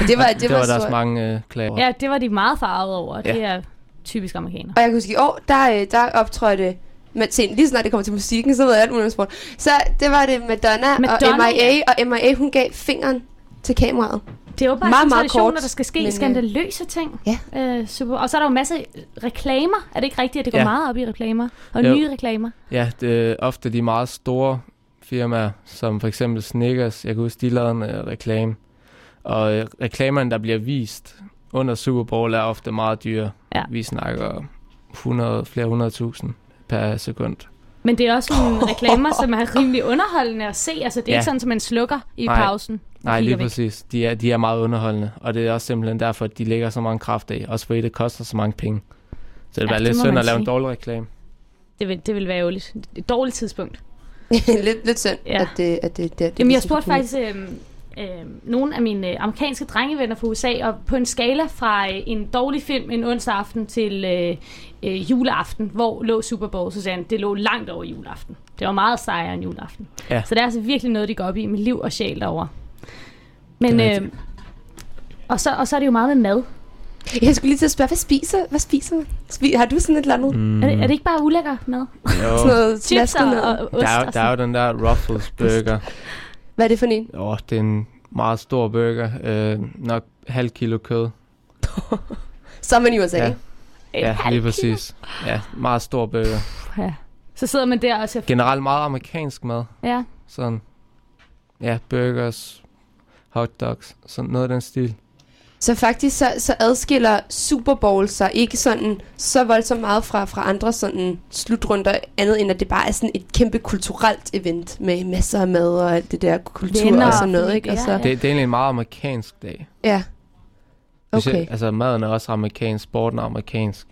Speaker 1: og det var, det,
Speaker 3: det
Speaker 1: var,
Speaker 3: var der også mange øh, klager
Speaker 2: ja, det var de meget farvet over.
Speaker 3: Ja.
Speaker 2: Det er typisk amerikaner.
Speaker 1: Og jeg kan huske, i år, der, øh, der optrådte men sen, lige snart det kommer til musikken, så ved jeg alt muligt om sport. Så det var det Madonna,
Speaker 2: Madonna,
Speaker 1: og MIA, og MIA, hun gav fingeren til kameraet.
Speaker 2: Det er jo bare
Speaker 1: Meget,
Speaker 2: en
Speaker 1: meget kort,
Speaker 2: når der skal ske
Speaker 1: men, øh,
Speaker 2: skandaløse ting.
Speaker 1: ja.
Speaker 2: Øh, super. Og så er der jo masser af reklamer. Er det ikke rigtigt, at det går
Speaker 3: Ja.
Speaker 2: meget op i reklamer? Og
Speaker 3: Jo.
Speaker 2: nye reklamer.
Speaker 3: Ja, det er ofte de meget store firmaer, som for eksempel Snickers. Jeg kan huske, de lavede en øh, reklame. Og øh, reklamerne, der bliver vist under Super Bowl, er ofte meget dyre.
Speaker 2: Ja.
Speaker 3: Vi snakker 100, flere hundrede tusind per sekund.
Speaker 2: Men det er også nogle (laughs) reklamer, som er rimelig underholdende at se. Altså, det er
Speaker 3: Ja.
Speaker 2: ikke sådan, at man slukker i
Speaker 3: Nej.
Speaker 2: pausen.
Speaker 3: Nej, lige
Speaker 2: væk.
Speaker 3: præcis. De er, de er meget underholdende, og det er også simpelthen derfor, at de lægger så mange kræfter i. Også fordi det koster så mange penge. Så det
Speaker 2: Ja,
Speaker 3: er
Speaker 2: det
Speaker 3: lidt synd at lave en
Speaker 2: sige.
Speaker 3: dårlig reklame.
Speaker 2: Det vil, det vil være ærgerligt. Et dårligt tidspunkt. (laughs)
Speaker 1: lidt, lidt synd,
Speaker 2: Ja.
Speaker 1: at det, at det, det, det
Speaker 2: Jamen, jeg spurgte faktisk øh, øh, nogle af mine øh, amerikanske drengevenner fra USA, og på en skala fra øh, en dårlig film en onsdag aften til øh, øh, juleaften, hvor lå Super Bowl, så sagde han, det lå langt over juleaften. Det var meget sejere end juleaften.
Speaker 3: Ja.
Speaker 2: Så det er altså virkelig noget, de går op i med liv og sjæl derovre. Men, øh, og, så, og så er det jo meget med mad.
Speaker 1: Jeg skulle lige til at spørge, hvad spiser, hvad spiser? Spi- har du sådan et eller andet?
Speaker 3: Mm,
Speaker 2: Er, det, er det ikke bare ulækker mad?
Speaker 3: jo.
Speaker 1: Sådan noget
Speaker 2: Chips og, og ost
Speaker 3: Der er,
Speaker 2: og
Speaker 3: der er jo den der Ruffles burger. (laughs)
Speaker 1: Hvad er det for en?
Speaker 3: Åh, det er en meget stor burger. Øh, nok halv kilo kød. (laughs)
Speaker 1: Så er man i USA.
Speaker 3: Ja.
Speaker 2: Et
Speaker 3: Ja, lige
Speaker 2: kilo.
Speaker 3: præcis. Ja, meget stor burger.
Speaker 2: Ja. Så sidder man der og ser...
Speaker 3: Generelt meget amerikansk mad.
Speaker 2: Ja.
Speaker 3: Sådan, ja, burgers, hotdogs, sådan noget af den stil.
Speaker 1: Så faktisk så, så adskiller Super Bowl sig ikke sådan så voldsomt meget fra, fra andre sådan slutrunder, andet end at det bare er sådan et kæmpe kulturelt event med masser af mad og alt det der kultur
Speaker 2: Venner
Speaker 1: og sådan noget, ikke? Og så,
Speaker 2: ja,
Speaker 1: ja.
Speaker 3: Det, det er egentlig en meget amerikansk dag.
Speaker 1: ja.
Speaker 3: Specielt-
Speaker 1: Okay.
Speaker 3: Altså maden er også amerikansk, sporten er amerikansk.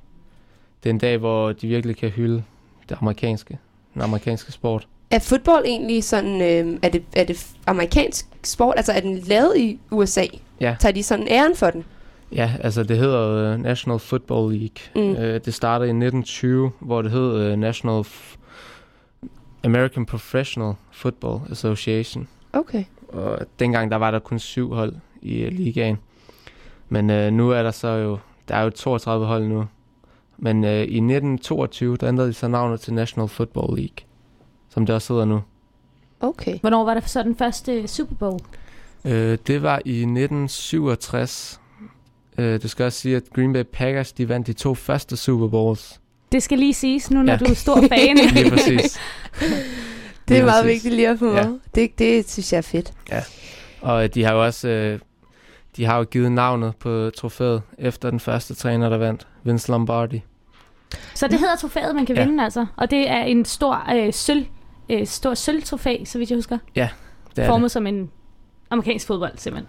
Speaker 3: Det er en dag, hvor de virkelig kan hylde det amerikanske, den amerikanske sport.
Speaker 1: Er fodbold egentlig sådan, øh, er, det, er det amerikansk sport? Altså er den lavet i USA?
Speaker 3: Ja.
Speaker 1: Tager de sådan æren for den?
Speaker 3: Ja, altså det hedder uh, National Football League.
Speaker 1: Mm.
Speaker 3: Uh, det startede i 1920, hvor det hed uh, National F- American Professional Football Association.
Speaker 1: Okay.
Speaker 3: Og dengang der var der kun syv hold i uh, ligaen. Men uh, nu er der så jo, der er jo 32 hold nu. Men uh, i 1922, der ændrede de så navnet til National Football League. Som det også hedder nu.
Speaker 1: Okay.
Speaker 2: Hvornår var der så den første Super Bowl?
Speaker 3: Uh, det var i 1967. Uh, det skal også sige, at Green Bay Packers, de vandt de to første Super Bowls.
Speaker 2: Det skal lige siges nu, når
Speaker 3: Ja.
Speaker 2: du er stor fan. (laughs)
Speaker 3: Lige præcis.
Speaker 1: Det er
Speaker 3: Lige
Speaker 1: meget
Speaker 3: præcis.
Speaker 1: vigtigt lige at få
Speaker 3: Ja.
Speaker 1: med. Det, det synes jeg er fedt.
Speaker 3: Og øh, de har jo også øh, de har jo givet navnet på trofæet efter den første træner, der vandt, Vince Lombardi.
Speaker 2: Så det hedder trofæet, man kan
Speaker 3: Ja.
Speaker 2: vinde altså. Og det er en stor øh, sølv, øh, stor sølvtrofæ, så vidt jeg husker.
Speaker 3: Det er
Speaker 2: Formet som en amerikansk fodbold, simpelthen.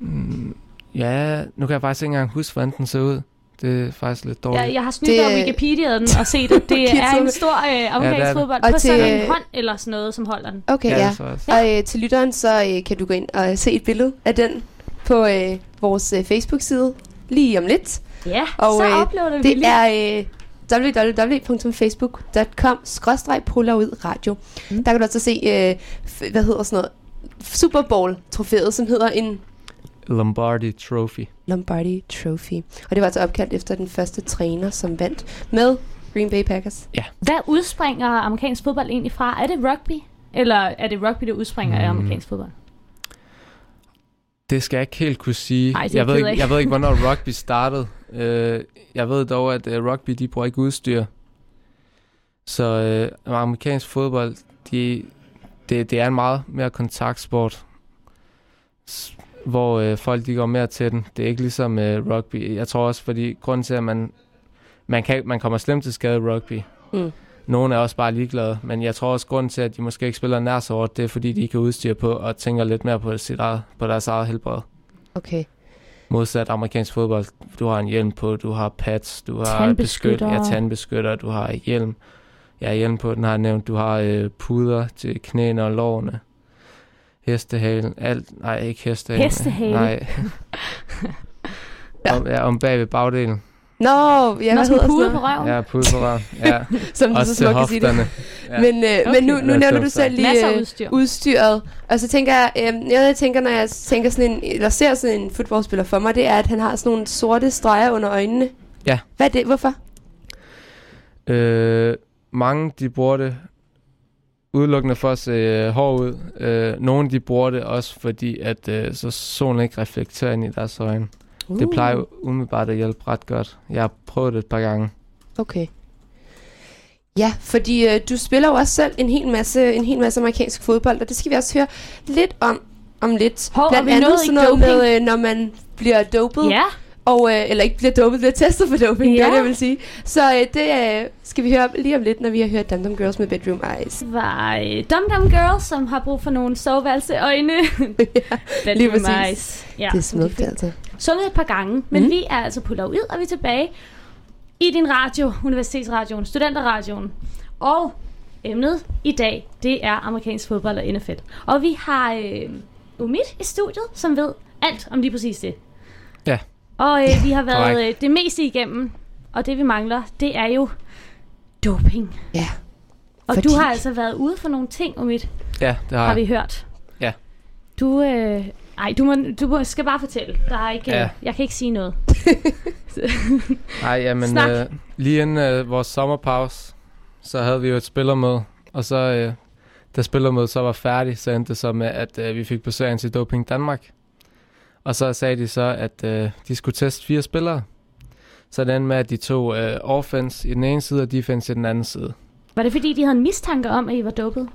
Speaker 3: det. Mm, ja, nu kan jeg faktisk ikke engang huske, hvordan den ser ud. Det er faktisk lidt dårligt.
Speaker 2: Jeg, jeg har snydt
Speaker 1: Det-
Speaker 2: det... Wikipedia den og (laughs) set, at det er en stor øh, amerikansk
Speaker 3: det er det.
Speaker 2: fodbold
Speaker 1: Og
Speaker 2: på
Speaker 1: til,
Speaker 2: sådan en
Speaker 1: øh,
Speaker 2: hånd eller sådan noget, som holder den.
Speaker 1: Okay,
Speaker 3: ja,
Speaker 1: ja.
Speaker 3: det.
Speaker 1: Og øh, til lytteren, så øh, kan du gå ind og se et billede af den på øh, vores øh, Facebook-side lige om lidt.
Speaker 2: Ja,
Speaker 1: Og,
Speaker 2: så
Speaker 1: øh,
Speaker 2: uploader vi
Speaker 1: Det
Speaker 2: lige.
Speaker 1: er øh, www.facebook.com ud radio. Mm. Der kan du også se, øh, f- hvad hedder sådan noget, Super Bowl-trofæet, som hedder en
Speaker 3: Lombardi Trophy.
Speaker 1: Lombardi Trophy. Og det var altså opkaldt efter den første træner, som vandt med Green Bay Packers.
Speaker 2: Hvad udspringer amerikansk fodbold egentlig fra? Er det rugby? Eller er det rugby, der udspringer mm. af amerikansk fodbold?
Speaker 3: Det skal jeg ikke helt kunne sige.
Speaker 2: Ej, det
Speaker 3: jeg, ved ikke, jeg ved ikke, (laughs) hvornår rugby startede. Uh, jeg ved dog, at uh, rugby, de bruger ikke udstyr. Så uh, amerikansk fodbold, de, det, det er en meget mere kontaktsport, hvor uh, folk de går mere til den. Det er ikke ligesom uh, rugby. Jeg tror også, fordi grunden til, at man, man, kan, man kommer slemt til skade i rugby.
Speaker 1: Mm.
Speaker 3: Nogle er også bare ligeglade, men jeg tror også, grunden til, at de måske ikke spiller nær så hårdt, det er, fordi de kan udstyre på og tænker lidt mere på, sit eget, på deres eget helbred.
Speaker 1: Okay.
Speaker 3: Modsat amerikansk fodbold, du har en hjelm på, du har pads, du har
Speaker 2: Tandbeskytter.
Speaker 3: beskyt, ja, tandbeskytter, du har hjelm. Ja, hjelm på, den har jeg nævnt. Du har øh, puder til knæene og lårene. Hestehalen, alt, nej, ikke hestehalen.
Speaker 2: Hestehale?
Speaker 3: Nej. (laughs)
Speaker 1: Ja.
Speaker 3: om, ja, om bag ved bagdelen.
Speaker 1: Nå, ja,
Speaker 2: Nå,
Speaker 1: hvad
Speaker 2: sådan
Speaker 1: hedder
Speaker 2: en pude på røven?
Speaker 3: Ja, pude på røven. Ja, (laughs)
Speaker 1: Som du så
Speaker 3: også til
Speaker 1: smukt kan sige det.
Speaker 3: hofterne. Ja. (laughs)
Speaker 1: Men, øh,
Speaker 2: Okay.
Speaker 1: men nu, nu nævner du
Speaker 3: så.
Speaker 1: selv lige
Speaker 2: af
Speaker 1: øh,
Speaker 2: udstyr.
Speaker 1: udstyret. Og så tænker jeg, øh, jeg tænker, når jeg tænker sådan en, eller ser sådan en fodboldspiller for mig, det er, at han har sådan nogle sorte streger under øjnene.
Speaker 3: Ja.
Speaker 1: Hvad er det? Hvorfor?
Speaker 3: Øh, mange de bruger det udelukkende for at se øh, hård ud. Øh, nogle de bruger det også fordi, at øh, så solen ikke reflekterer ind i deres øjne. Uh. Det plejer jo umiddelbart at hjælpe ret godt. Jeg har prøvet det et par gange.
Speaker 1: Okay. Ja, fordi øh, du spiller jo også selv en hel masse en hel masse amerikansk fodbold, og det skal vi også høre lidt om om lidt.
Speaker 2: Hov,
Speaker 1: Blandt
Speaker 2: vi
Speaker 1: andet sådan noget
Speaker 2: doping.
Speaker 1: med, øh, når man bliver dopet,
Speaker 2: Ja,
Speaker 1: og, øh, eller ikke bliver dopet, bliver testet for doping, ja. det er jeg vil sige. Så øh, det øh, skal vi høre om lige om lidt, når vi har hørt Dum Dum Girls med Bedroom Eyes.
Speaker 2: var øh, Dum Dum Girl, som har brug for nogle soveværelseøjne. (laughs)
Speaker 1: ja, lige præcis.
Speaker 2: Nice. Ja,
Speaker 1: det er smukt,
Speaker 2: fint.
Speaker 1: altså.
Speaker 2: sunget et par gange, men
Speaker 1: Mm.
Speaker 2: vi er altså puttet ud, og vi er tilbage i din radio, Universitetsradioen, Studenterradioen. Og emnet i dag, det er amerikansk fodbold og NFL. Og vi har øh, Umid i studiet, som ved alt om lige præcis det.
Speaker 3: Ja.
Speaker 2: Og øh, vi har været øh, det meste igennem, og det vi mangler, det er jo doping.
Speaker 1: Ja.
Speaker 2: Og
Speaker 1: Fordi-
Speaker 2: du har altså været ude for nogle ting, Umid,
Speaker 3: Ja, det har
Speaker 2: har
Speaker 3: jeg.
Speaker 2: vi hørt.
Speaker 3: Ja.
Speaker 2: Du, øh, ej, du, må, du må, skal bare fortælle. Der er ikke,
Speaker 3: Ja.
Speaker 2: ja. Jeg kan ikke sige noget. (laughs)
Speaker 3: Nej, jamen,
Speaker 2: Snak.
Speaker 3: øh, lige inden øh, vores sommerpause, så havde vi jo et spillermøde, og så, øh, da spillermødet så var færdigt, så endte det så med, at øh, vi fik besøg af Antidoping Danmark. Og så sagde de så, at øh, de skulle teste fire spillere. Så det endte med, at de tog øh, offense i den ene side, og defense i den anden side.
Speaker 2: Var det fordi, de havde en mistanke om, at I var dopet?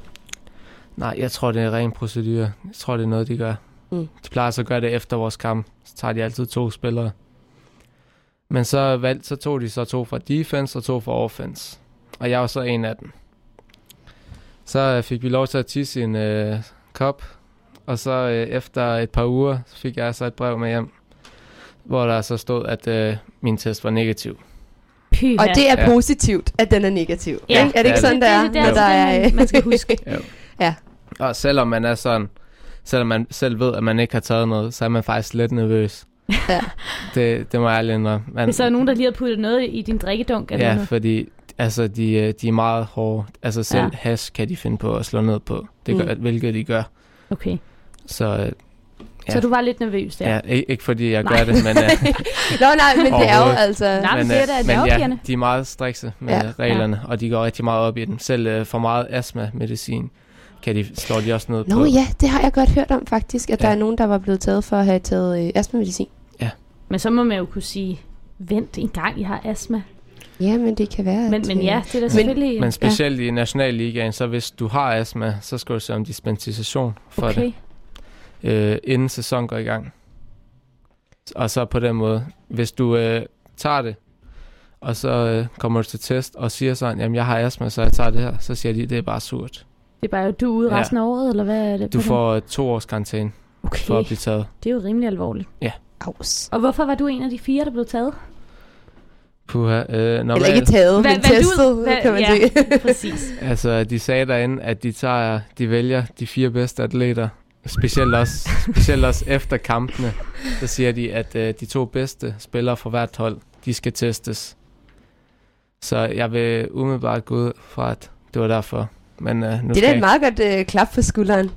Speaker 3: Nej, jeg tror, det er ren procedure. Jeg tror, det er noget, de gør.
Speaker 1: Mm.
Speaker 3: De plejer så at gøre det efter vores kamp. Så tager de altid to spillere. Men så, valgte, så tog de så to fra defense og to fra offense. Og jeg var så en af dem. Så øh, fik vi lov til at tisse en øh, kop. Og så øh, efter et par uger, så fik jeg så et brev med hjem, hvor der så stod, at øh, min test var negativ.
Speaker 2: Pyha.
Speaker 1: Og det er
Speaker 3: Ja.
Speaker 1: positivt, at den er negativ.
Speaker 2: Ja.
Speaker 1: ikke? Er det ikke
Speaker 3: Ja,
Speaker 1: sådan, det er,
Speaker 2: det, det,
Speaker 1: når
Speaker 2: det,
Speaker 1: der
Speaker 2: det,
Speaker 1: er...
Speaker 2: man, man skal huske. (laughs)
Speaker 3: Og selvom man er sådan, selvom man selv ved, at man ikke har taget noget, så er man faktisk lidt nervøs.
Speaker 1: Ja.
Speaker 3: Det, det må jeg ærligt indrømme. Man,
Speaker 2: Hvis der er nogen, der lige har puttet noget i din drikkedunk eller
Speaker 3: Ja,
Speaker 2: noget.
Speaker 3: fordi altså, de, øh, de er meget hårde. Altså selv
Speaker 2: Ja.
Speaker 3: ja. hash kan de finde på at slå ned på, det gør,
Speaker 1: Mm.
Speaker 3: hvilket de gør.
Speaker 2: Okay.
Speaker 3: Så øh,
Speaker 2: Ja.
Speaker 3: Ja.
Speaker 2: Så du var lidt nervøs der?
Speaker 3: ja, ikke, ikke fordi jeg
Speaker 2: Nej.
Speaker 3: gør det, men, øh, (laughs)
Speaker 1: Nå nej, men det er jo altså...
Speaker 2: Nej, men
Speaker 3: men,
Speaker 2: det er
Speaker 3: øh,
Speaker 2: da
Speaker 3: men ja, de er meget strikse med
Speaker 1: Ja.
Speaker 3: ja. reglerne, og de går rigtig meget op i den. Selv øh, for meget astma-medicin kan de, slår de også ned på.
Speaker 1: Nå ja, det har jeg godt hørt om faktisk, at ja. der
Speaker 3: Ja.
Speaker 1: er nogen, der var blevet taget for at have taget øh, astmamedicin.
Speaker 2: Men så må man jo kunne sige, vent en gang, I har astma.
Speaker 1: Ja, men det kan være,
Speaker 2: Men,
Speaker 1: at,
Speaker 2: men ja, det er da
Speaker 1: men-
Speaker 2: selvfølgelig...
Speaker 3: Men specielt ja. i Nationalligaen, så hvis du har astma, så skal du se om dispensation for
Speaker 2: okay.
Speaker 3: det, øh, inden sæsonen går i gang. Og så på den måde, hvis du øh, tager det, og så øh, kommer du til test og siger sådan, jamen jeg har astma, så jeg tager det her, så siger de, det er bare surt.
Speaker 2: Det er bare, du er ude
Speaker 3: Ja.
Speaker 2: resten af året, eller hvad er det?
Speaker 3: Du får øh, to års karantæne
Speaker 2: okay.
Speaker 3: for at blive taget.
Speaker 2: Det er jo rimelig alvorligt.
Speaker 1: Aus.
Speaker 2: Og hvorfor var du en af de fire, der blev taget?
Speaker 3: Puha, øh,
Speaker 1: Eller
Speaker 3: normalt,
Speaker 1: ikke taget, men
Speaker 2: hvad du-
Speaker 1: testet,
Speaker 2: hvad-
Speaker 1: kan man
Speaker 2: ja.
Speaker 1: sige.
Speaker 2: Præcis.
Speaker 3: altså de sagde derinde, at de tager, de vælger de fire bedste atleter, specielt også, specielt også efter kampene, så siger de, at øh, de to bedste spillere fra hvert hold, de skal testes. Så jeg vil umiddelbart gå ud fra, at det var derfor. Men uh, nu,
Speaker 1: Det er da et meget godt øh, klap på skulderen.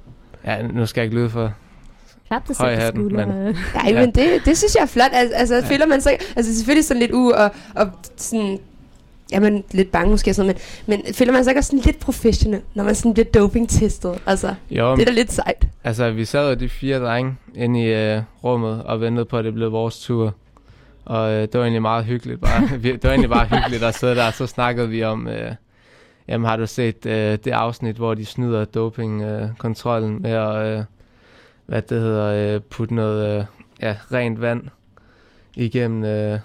Speaker 3: ja, nu skal jeg ikke lyde for...
Speaker 2: Klap dig
Speaker 3: Høj
Speaker 2: selv på
Speaker 3: hatten,
Speaker 2: skulderen.
Speaker 1: Nej,
Speaker 3: Ja.
Speaker 1: ja. men det, det synes jeg er flot. Altså, altså ja. føler man sig... Altså selvfølgelig sådan lidt u og, og sådan... Jamen, lidt bange måske sådan men, men føler man sig ikke også sådan lidt professionel, når man sådan bliver doping-testet? Altså,
Speaker 3: Jo,
Speaker 1: det er da lidt sejt.
Speaker 3: Altså, vi sad jo de fire drenge inde i øh, rummet og ventede på, at det blev vores tur. Og øh, det var egentlig meget hyggeligt. Bare. (laughs) Det var egentlig bare hyggeligt at sidde der, og så snakkede vi om... Øh, jamen, har du set øh, det afsnit, hvor de snyder dopingkontrollen øh, kontrollen med at... Øh, hvad det hedder... Øh, putte noget øh, ja, rent vand igennem... Øh,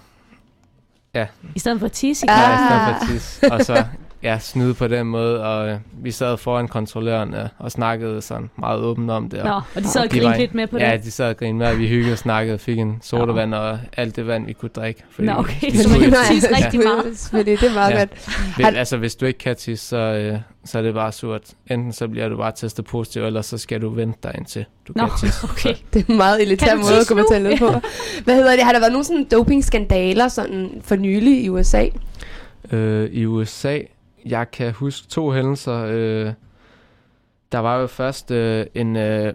Speaker 2: I stedet for tisse i
Speaker 1: Ah.
Speaker 3: ja, i stedet for tis. Og så ja, snyde på den måde. Og øh, vi sad foran kontrolløren øh, og snakkede sådan meget åbent om det. Og,
Speaker 2: Nå, og de sad og
Speaker 3: var
Speaker 2: grinede lidt med på
Speaker 3: ja,
Speaker 2: det.
Speaker 3: de sad og grinede med, og vi hyggede og snakkede og fik en sodavand og alt det vand, vi kunne drikke. Fordi
Speaker 2: Nå, okay.
Speaker 3: vi
Speaker 2: Så man kan
Speaker 3: tisse.
Speaker 2: rigtig
Speaker 1: Ja.
Speaker 2: meget.
Speaker 1: Selvfølgelig, det er meget
Speaker 3: Ja.
Speaker 1: ja. godt.
Speaker 3: Altså, hvis du ikke kan tisse, så, øh, så er det bare surt. Enten så bliver du bare testet positiv, eller så skal du vente dig indtil du
Speaker 2: Nå,
Speaker 3: kan tisse. (laughs)
Speaker 2: okay.
Speaker 1: Det er en meget elitær
Speaker 2: Kan du
Speaker 1: måde at komme
Speaker 2: nu?
Speaker 1: til at på. Hvad hedder det? Har der været nogle sådan doping-skandaler sådan for nylig i USA?
Speaker 3: Øh, I USA, jeg kan huske to hændelser. Øh, der var jo først øh, en øh,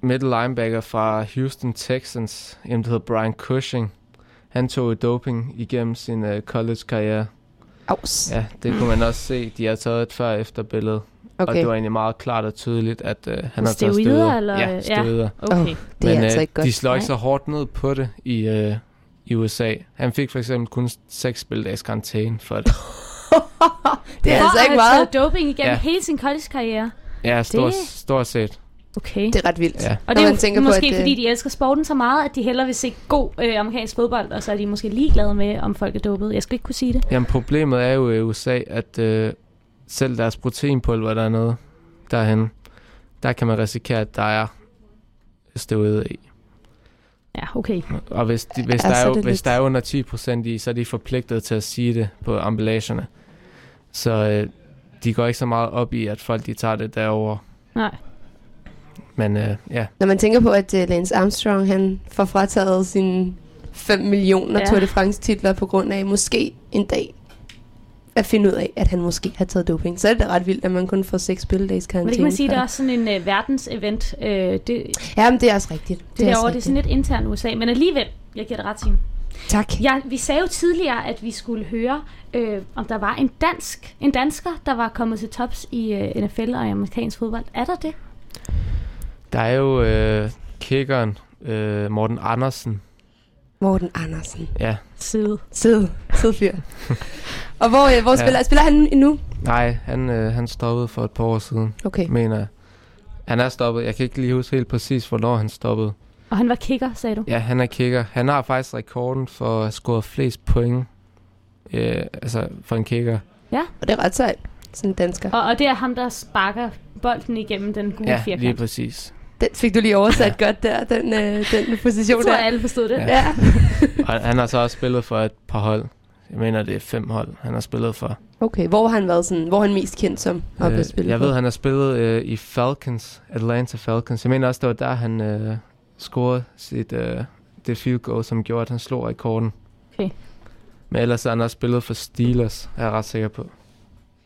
Speaker 3: middle linebacker fra Houston Texans, en der hedder Brian Cushing. Han tog doping igennem sin øh, college-karriere.
Speaker 1: Aus.
Speaker 3: Ja, det kunne man også se. De har taget et før-efter billede. Okay. Og det var egentlig meget klart og tydeligt, at øh, han har taget støder.
Speaker 2: eller-
Speaker 3: Ja,
Speaker 2: ja.
Speaker 3: støder.
Speaker 2: Okay.
Speaker 1: Åh. det er
Speaker 3: Men
Speaker 1: altså
Speaker 3: øh,
Speaker 1: ikke godt.
Speaker 3: de slår ikke så hårdt ned på det i, øh, i USA. Han fik for eksempel kun 6 spildags karantæne for det. (laughs) (laughs)
Speaker 1: det er
Speaker 2: For
Speaker 1: altså ikke meget.
Speaker 2: doping igennem
Speaker 3: Ja.
Speaker 2: hele sin college-karriere.
Speaker 3: Ja, stort,
Speaker 2: Det-
Speaker 3: stort set.
Speaker 2: Okay.
Speaker 1: Det er ret vildt.
Speaker 3: Ja.
Speaker 2: Og det er jo
Speaker 1: tænker på,
Speaker 2: måske
Speaker 1: at, øh,
Speaker 2: fordi, de elsker sporten så meget, at de hellere vil se god øh, amerikansk fodbold, og så er de måske ligeglade med, om folk er dopet. Jeg skal ikke kunne sige det.
Speaker 3: Jamen problemet er jo i USA, at øh, selv deres proteinpulver dernede, derhen, der kan man risikere, at der er steroider i.
Speaker 2: Ja, okay.
Speaker 3: Og hvis, de, hvis,
Speaker 1: Ja,
Speaker 3: der, er
Speaker 1: er
Speaker 3: jo, hvis
Speaker 1: lidt-
Speaker 3: der er under 10% i, så er de forpligtet til at sige det på emballagerne. Så øh, de går ikke så meget op i, at folk de tager det derover.
Speaker 2: Nej.
Speaker 3: Men øh, ja,
Speaker 1: Når man tænker på, at uh, Lance Armstrong han får frataget sine 5 millioner
Speaker 2: Ja.
Speaker 1: Tour de France titler på grund af måske en dag at finde ud af, at han måske har taget doping. Så er det da ret vildt, at man kun får 6 spilledags
Speaker 2: Men
Speaker 1: karantæne.
Speaker 2: det kan man sige,
Speaker 1: for
Speaker 2: det er også sådan en øh, verdensevent. Øh, det, det,
Speaker 1: Ja, men det er også rigtigt.
Speaker 2: det
Speaker 1: er også
Speaker 2: derovre, det er sådan lidt internt USA. Men alligevel, jeg giver dig ret, Signe.
Speaker 1: Tak.
Speaker 2: Ja, vi sagde jo tidligere, at vi skulle høre, øh, om der var en dansk, en dansker, der var kommet til tops i øh, NFL og i amerikansk fodbold. Er der det?
Speaker 3: der er jo øh, kickeren øh, Morten Andersen.
Speaker 1: Morten Andersen.
Speaker 3: Ja.
Speaker 1: Sid. Sid fyr. Og hvor, øh, hvor
Speaker 3: Ja.
Speaker 1: spiller, spiller han endnu?
Speaker 3: nej, han, øh, han stoppede for et par år siden,
Speaker 1: Okay.
Speaker 3: mener jeg. Han er stoppet. Jeg kan ikke lige huske helt præcis, hvornår han stoppede.
Speaker 2: Og han var kicker, sagde du?
Speaker 3: Ja, han er kicker. Han har faktisk rekorden for at have scoret flest point. Øh, altså for en kicker.
Speaker 1: Og det er ret sejt. Sådan en dansker.
Speaker 2: Og, og det er ham, der sparker bolden igennem den gule
Speaker 3: Ja, lige
Speaker 2: firkant.
Speaker 3: præcis.
Speaker 1: Den fik du lige oversat godt der, den, øh, den position
Speaker 2: Jeg tror,
Speaker 1: der.
Speaker 2: alle forstod det.
Speaker 3: Ja.
Speaker 1: Ja. (laughs)
Speaker 3: Og han har så også spillet for et par hold. Jeg mener, det er fem hold, han har spillet for.
Speaker 1: Okay, hvor har han været sådan, hvor er han mest kendt som at øh,
Speaker 3: jeg ved, han har spillet øh, i Falcons, Atlanta Falcons. Jeg mener også, det var der, han øh, scorede sit, øh, det field goal, som gjorde, at han slog rekorden.
Speaker 2: Okay.
Speaker 3: Men ellers har han også spillet for Steelers, er jeg ret sikker på.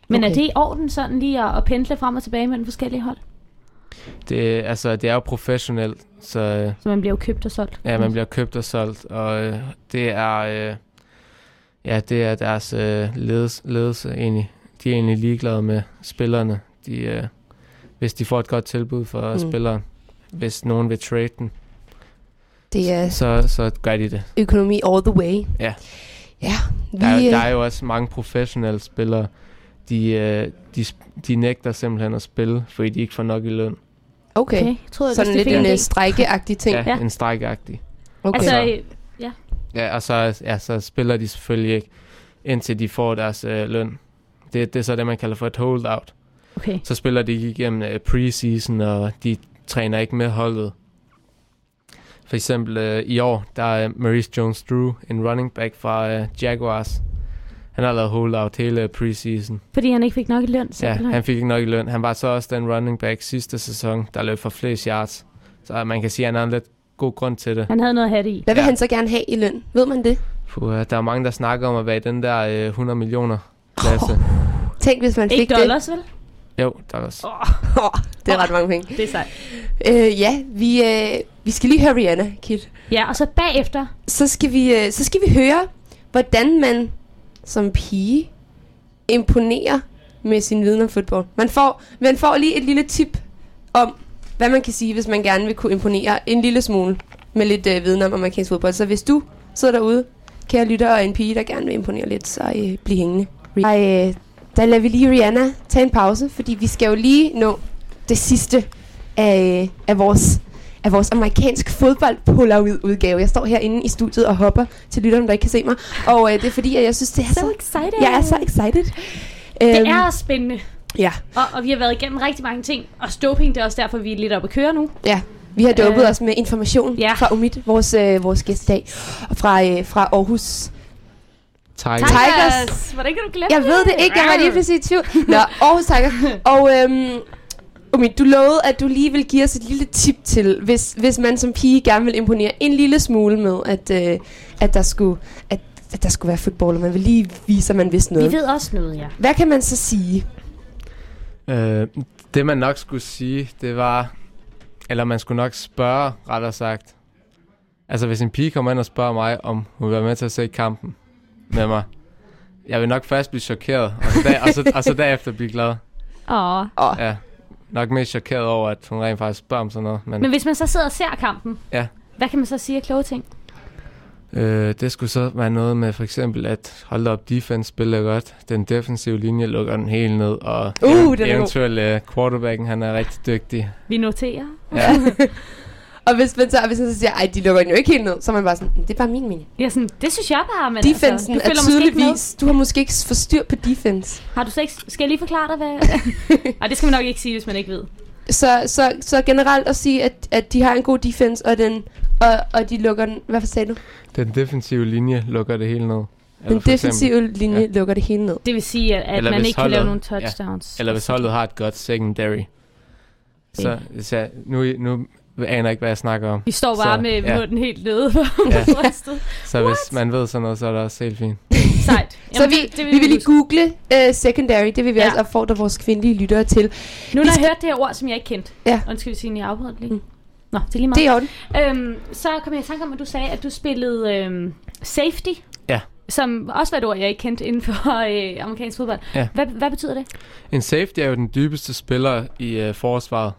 Speaker 2: Men er
Speaker 1: Okay.
Speaker 2: det i orden sådan lige at, at pendle frem og tilbage mellem forskellige hold?
Speaker 3: Det, altså, det er jo professionelt, så øh,
Speaker 2: Så man bliver jo købt og solgt.
Speaker 3: ja, man bliver købt og solgt. Og øh, det er, øh, ja, det er deres øh, ledes, ledelse egentlig. De er egentlig ligeglade med spillerne. De, øh, hvis de får et godt tilbud for
Speaker 1: mm.
Speaker 3: spilleren. Hvis nogen vil trade den,
Speaker 1: Det er
Speaker 3: så, så gør de det.
Speaker 1: økonomi all the way.
Speaker 3: Ja.
Speaker 1: Ja, vi,
Speaker 3: Der, er-
Speaker 1: øh,
Speaker 3: der er jo også mange professionelle spillere, de, øh, de, de nægter simpelthen at spille, fordi de ikke får nok i løn.
Speaker 1: okay.
Speaker 2: Okay, jeg troede,
Speaker 1: Sådan lidt en
Speaker 2: en
Speaker 1: øh, ting.
Speaker 3: Ja,
Speaker 2: Ja.
Speaker 3: ja. en strækagtig.
Speaker 1: Okay.
Speaker 2: Altså,
Speaker 3: Så-
Speaker 2: øh,
Speaker 3: Ja, og så, ja, så spiller de selvfølgelig ikke, indtil de får deres øh, løn. Det, det er så det, man kalder for et holdout.
Speaker 2: okay.
Speaker 3: Så spiller de ikke igennem øh, preseason, og de træner ikke med holdet. For eksempel øh, i år, der er Maurice Jones-Drew, en running back fra øh, Jaguars. Han har lavet holdout hele preseason.
Speaker 2: Fordi han ikke fik nok i løn,
Speaker 3: Ja,
Speaker 2: simpelthen.
Speaker 3: han fik ikke nok i løn. Han var så også den running back sidste sæson, der løb for flest yards. Så man kan sige, at han har en lidt god grund til det.
Speaker 2: Han havde noget at have det i.
Speaker 1: Hvad vil
Speaker 3: Ja.
Speaker 1: han så gerne have i løn? Ved man det?
Speaker 3: Puh, der er mange, der snakker om at være i den der øh, 100 millioner klasse. (laughs)
Speaker 1: Tænk, hvis man fik
Speaker 2: Ikke
Speaker 1: det.
Speaker 2: dollars, vel?
Speaker 3: Jo, er også.
Speaker 2: Åh,
Speaker 1: Oh, (laughs) det er ret mange penge.
Speaker 2: det er sejt.
Speaker 1: Øh, ja, vi, øh, vi skal lige høre Rihanna, Kit.
Speaker 2: Ja, og så bagefter,
Speaker 1: Så skal, vi, øh, så skal vi høre, hvordan man som pige imponerer med sin viden om fodbold. Man får, man får lige et lille tip om, hvad man kan sige, hvis man gerne vil kunne imponere en lille smule med lidt øh, viden om amerikansk fodbold. Så hvis du sidder derude, kære lytter, og en pige, der gerne vil imponere lidt, så øh, bliv hængende. Ej, øh, der lader vi lige Rihanna tage en pause, fordi vi skal jo lige nå det sidste af, af vores af vores amerikansk fodbold polaroid udgave. Jeg står herinde i studiet og hopper til lytterne, der ikke kan se mig. Og øh, det er fordi, at jeg synes, det er så...
Speaker 2: so excited.
Speaker 1: Jeg er så excited.
Speaker 2: Det
Speaker 1: Øhm,
Speaker 2: er spændende.
Speaker 1: Ja,
Speaker 2: Og, og vi har været igennem rigtig mange ting. Og doping, det er også derfor, vi er lidt oppe at køre nu.
Speaker 1: ja. Vi har dopet
Speaker 2: Øh,
Speaker 1: os med information
Speaker 2: ja.
Speaker 1: fra Omid, vores, øh, vores gæst i dag. Og fra, øh, fra Aarhus.
Speaker 3: Tiger.
Speaker 1: Tigers.
Speaker 2: Hvordan kan du glemme
Speaker 1: Jeg ved det ikke, jeg var lige præcis i tvivl. Nå, Aarhus Tigers. (laughs) Og øhm, Omid, du lovede, at du lige vil give os et lille tip til, hvis, hvis man som pige gerne vil imponere en lille smule med, at, øh, at, der, skulle, at, at der skulle være fodbold, og man vil lige vise, at man vidste noget.
Speaker 2: Vi ved også noget, ja.
Speaker 1: Hvad kan man så sige?
Speaker 3: Øh, det man nok skulle sige, det var... Eller man skulle nok spørge, rettere sagt. Altså hvis en pige kommer ind og spørger mig, om hun vil være med til at se kampen med mig. Jeg vil nok først blive chokeret, og så, der, og så, og så derefter blive glad.
Speaker 2: Åh.
Speaker 1: Åh,
Speaker 3: Ja, nok mest chokeret over, at hun rent faktisk spørger om sådan noget. Men,
Speaker 2: Men hvis man så sidder og ser kampen,
Speaker 3: Ja.
Speaker 2: hvad kan man så sige af kloge ting?
Speaker 3: øh, det skulle så være noget med for eksempel, at hold op, defense spiller godt. Den defensive linje lukker den helt ned, og
Speaker 1: Uh, god.
Speaker 3: eventuelt øh, quarterbacken, han er rigtig dygtig.
Speaker 2: Vi noterer.
Speaker 3: Ja. (laughs)
Speaker 1: Og hvis man, så, hvis man så siger, ej, de lukker den jo ikke helt ned, så er man bare sådan, "Mm, det er bare min mening.
Speaker 2: Ja, sådan, det synes jeg bare, men
Speaker 1: Defensen
Speaker 2: altså, du
Speaker 1: er tydeligvis, du har måske ikke forstyr på defense.
Speaker 2: Har du så ikke, skal jeg lige forklare dig, hvad... (laughs) Nej, det skal man nok ikke sige, hvis man ikke ved.
Speaker 1: Så, så, så generelt at sige, at, at de har en god defense, og, den, og, og de lukker den, hvad sagde du?
Speaker 3: Den defensive linje lukker det hele ned.
Speaker 1: Den
Speaker 3: for eksempel-
Speaker 1: defensive linje
Speaker 3: ja.
Speaker 1: lukker det hele ned.
Speaker 2: Det vil sige, at, at man ikke kan lave
Speaker 3: holdet-
Speaker 2: nogen
Speaker 3: ja.
Speaker 2: touchdowns.
Speaker 3: Eller hvis holdet har et godt secondary. Så, så jeg, nu, nu aner jeg ikke, hvad jeg snakker om.
Speaker 2: Vi står bare
Speaker 3: Så,
Speaker 2: med
Speaker 3: ja.
Speaker 2: munden helt nede på (laughs)
Speaker 3: Ja. Så hvis man ved sådan noget, så er det også helt fint.
Speaker 2: Sejt.
Speaker 1: Så vi,
Speaker 2: det, det
Speaker 1: vi vil lige google uh, secondary, det vil vi
Speaker 2: Ja.
Speaker 1: også opfordre vores kvindelige lyttere til.
Speaker 2: Nu
Speaker 1: vi
Speaker 2: når jeg hørte det her ord, som jeg ikke kendte.
Speaker 1: Ja.
Speaker 2: Undskyld, Signe, jeg afbrød lige.
Speaker 1: Mm.
Speaker 2: Nå, det er lige meget.
Speaker 1: Det er i orden.
Speaker 2: Øhm, så kom jeg i tanke om, at du sagde, at du spillede øhm, safety.
Speaker 3: Ja.
Speaker 2: Som også var et ord, jeg ikke kendte inden for (laughs) øh, amerikansk fodbold.
Speaker 3: Ja.
Speaker 2: Hvad, hvad betyder det?
Speaker 3: En safety er jo den dybeste spiller i øh, forsvaret.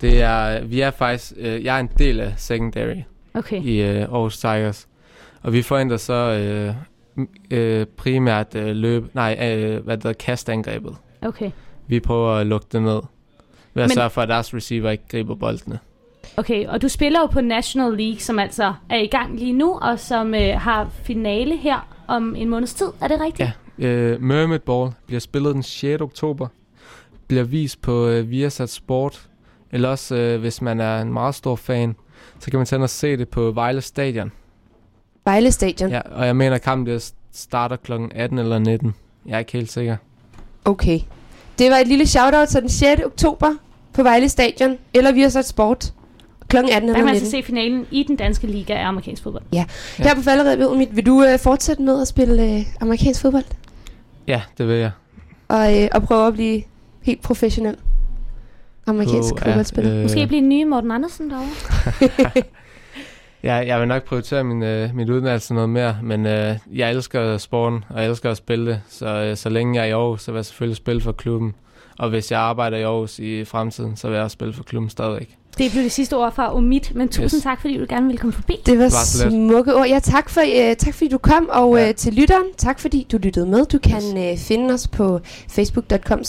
Speaker 3: Det er, vi er faktisk, øh, jeg er en del af secondary
Speaker 2: Okay.
Speaker 3: i øh, Aarhus Tigers. Og vi forhindrer så øh, øh, primært øh, løb, nej, øh, hvad der kastangrebet.
Speaker 2: Okay.
Speaker 3: Vi prøver at lukke det ned. Ved at
Speaker 2: Men-
Speaker 3: sørge for, at deres receiver ikke griber boldene.
Speaker 2: Okay, og du spiller jo på National League, som altså er i gang lige nu, og som øh, har finale her om en måneds tid. Er det rigtigt?
Speaker 3: Ja. Øh, Mermaid Ball bliver spillet den 6. oktober. Bliver vist på øh, Viasat Sport. Eller også, øh, hvis man er en meget stor fan, så kan man tage og se det på Vejle Stadion.
Speaker 1: Vejle Stadion.
Speaker 3: Ja, og jeg mener, at kampen det starter kl. 18 eller 19. Jeg er ikke helt sikker.
Speaker 1: Okay. Det var et lille shoutout til den 6. oktober på Vejle Stadion, eller vi har så et sport kl. 18
Speaker 2: Der
Speaker 1: eller
Speaker 2: kan man
Speaker 1: 19.
Speaker 2: altså se finalen i den danske liga af amerikansk fodbold.
Speaker 3: Ja.
Speaker 1: Her på falderevet, mit, vil du øh, fortsætte med at spille øh, amerikansk fodbold?
Speaker 3: Ja, det vil jeg.
Speaker 1: Og, øh, og prøve at blive helt professionel amerikansk fodboldspiller?
Speaker 3: øh,
Speaker 2: Måske blive en ny Morten Andersen derovre. (laughs)
Speaker 3: Ja, jeg vil nok prioritere min, øh, min uddannelse noget mere, men øh, jeg elsker sporten, og jeg elsker at spille det. Så, øh, så længe jeg er i Aarhus, så vil jeg selvfølgelig spille for klubben. Og hvis jeg arbejder i Aarhus i fremtiden, så vil jeg også spille for klubben stadigvæk.
Speaker 2: Det blev det sidste ord fra Omid, men tusind
Speaker 3: Yes.
Speaker 2: tak, fordi du gerne ville komme forbi.
Speaker 1: Det var,
Speaker 3: let.
Speaker 1: smukke ord. Ja, tak, for, øh, tak fordi du kom, og
Speaker 3: Ja.
Speaker 1: øh, til lytteren, tak fordi du lyttede med. Du kan øh, finde os på facebook.com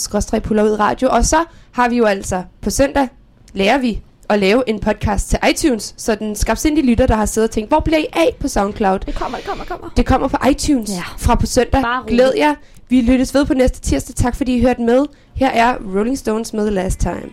Speaker 1: radio, og så har vi jo altså på søndag, lærer vi at lave en podcast til iTunes, så den skabsindige lytter, der har siddet og tænkt, hvor bliver I af på SoundCloud?
Speaker 2: Det kommer, det kommer, det kommer.
Speaker 1: Det kommer på iTunes
Speaker 2: Ja.
Speaker 1: fra på søndag.
Speaker 2: Bare.
Speaker 1: Glæd jer. Vi lyttes ved på næste tirsdag. Tak fordi I hørte med. Her er Rolling Stones med The Last Time.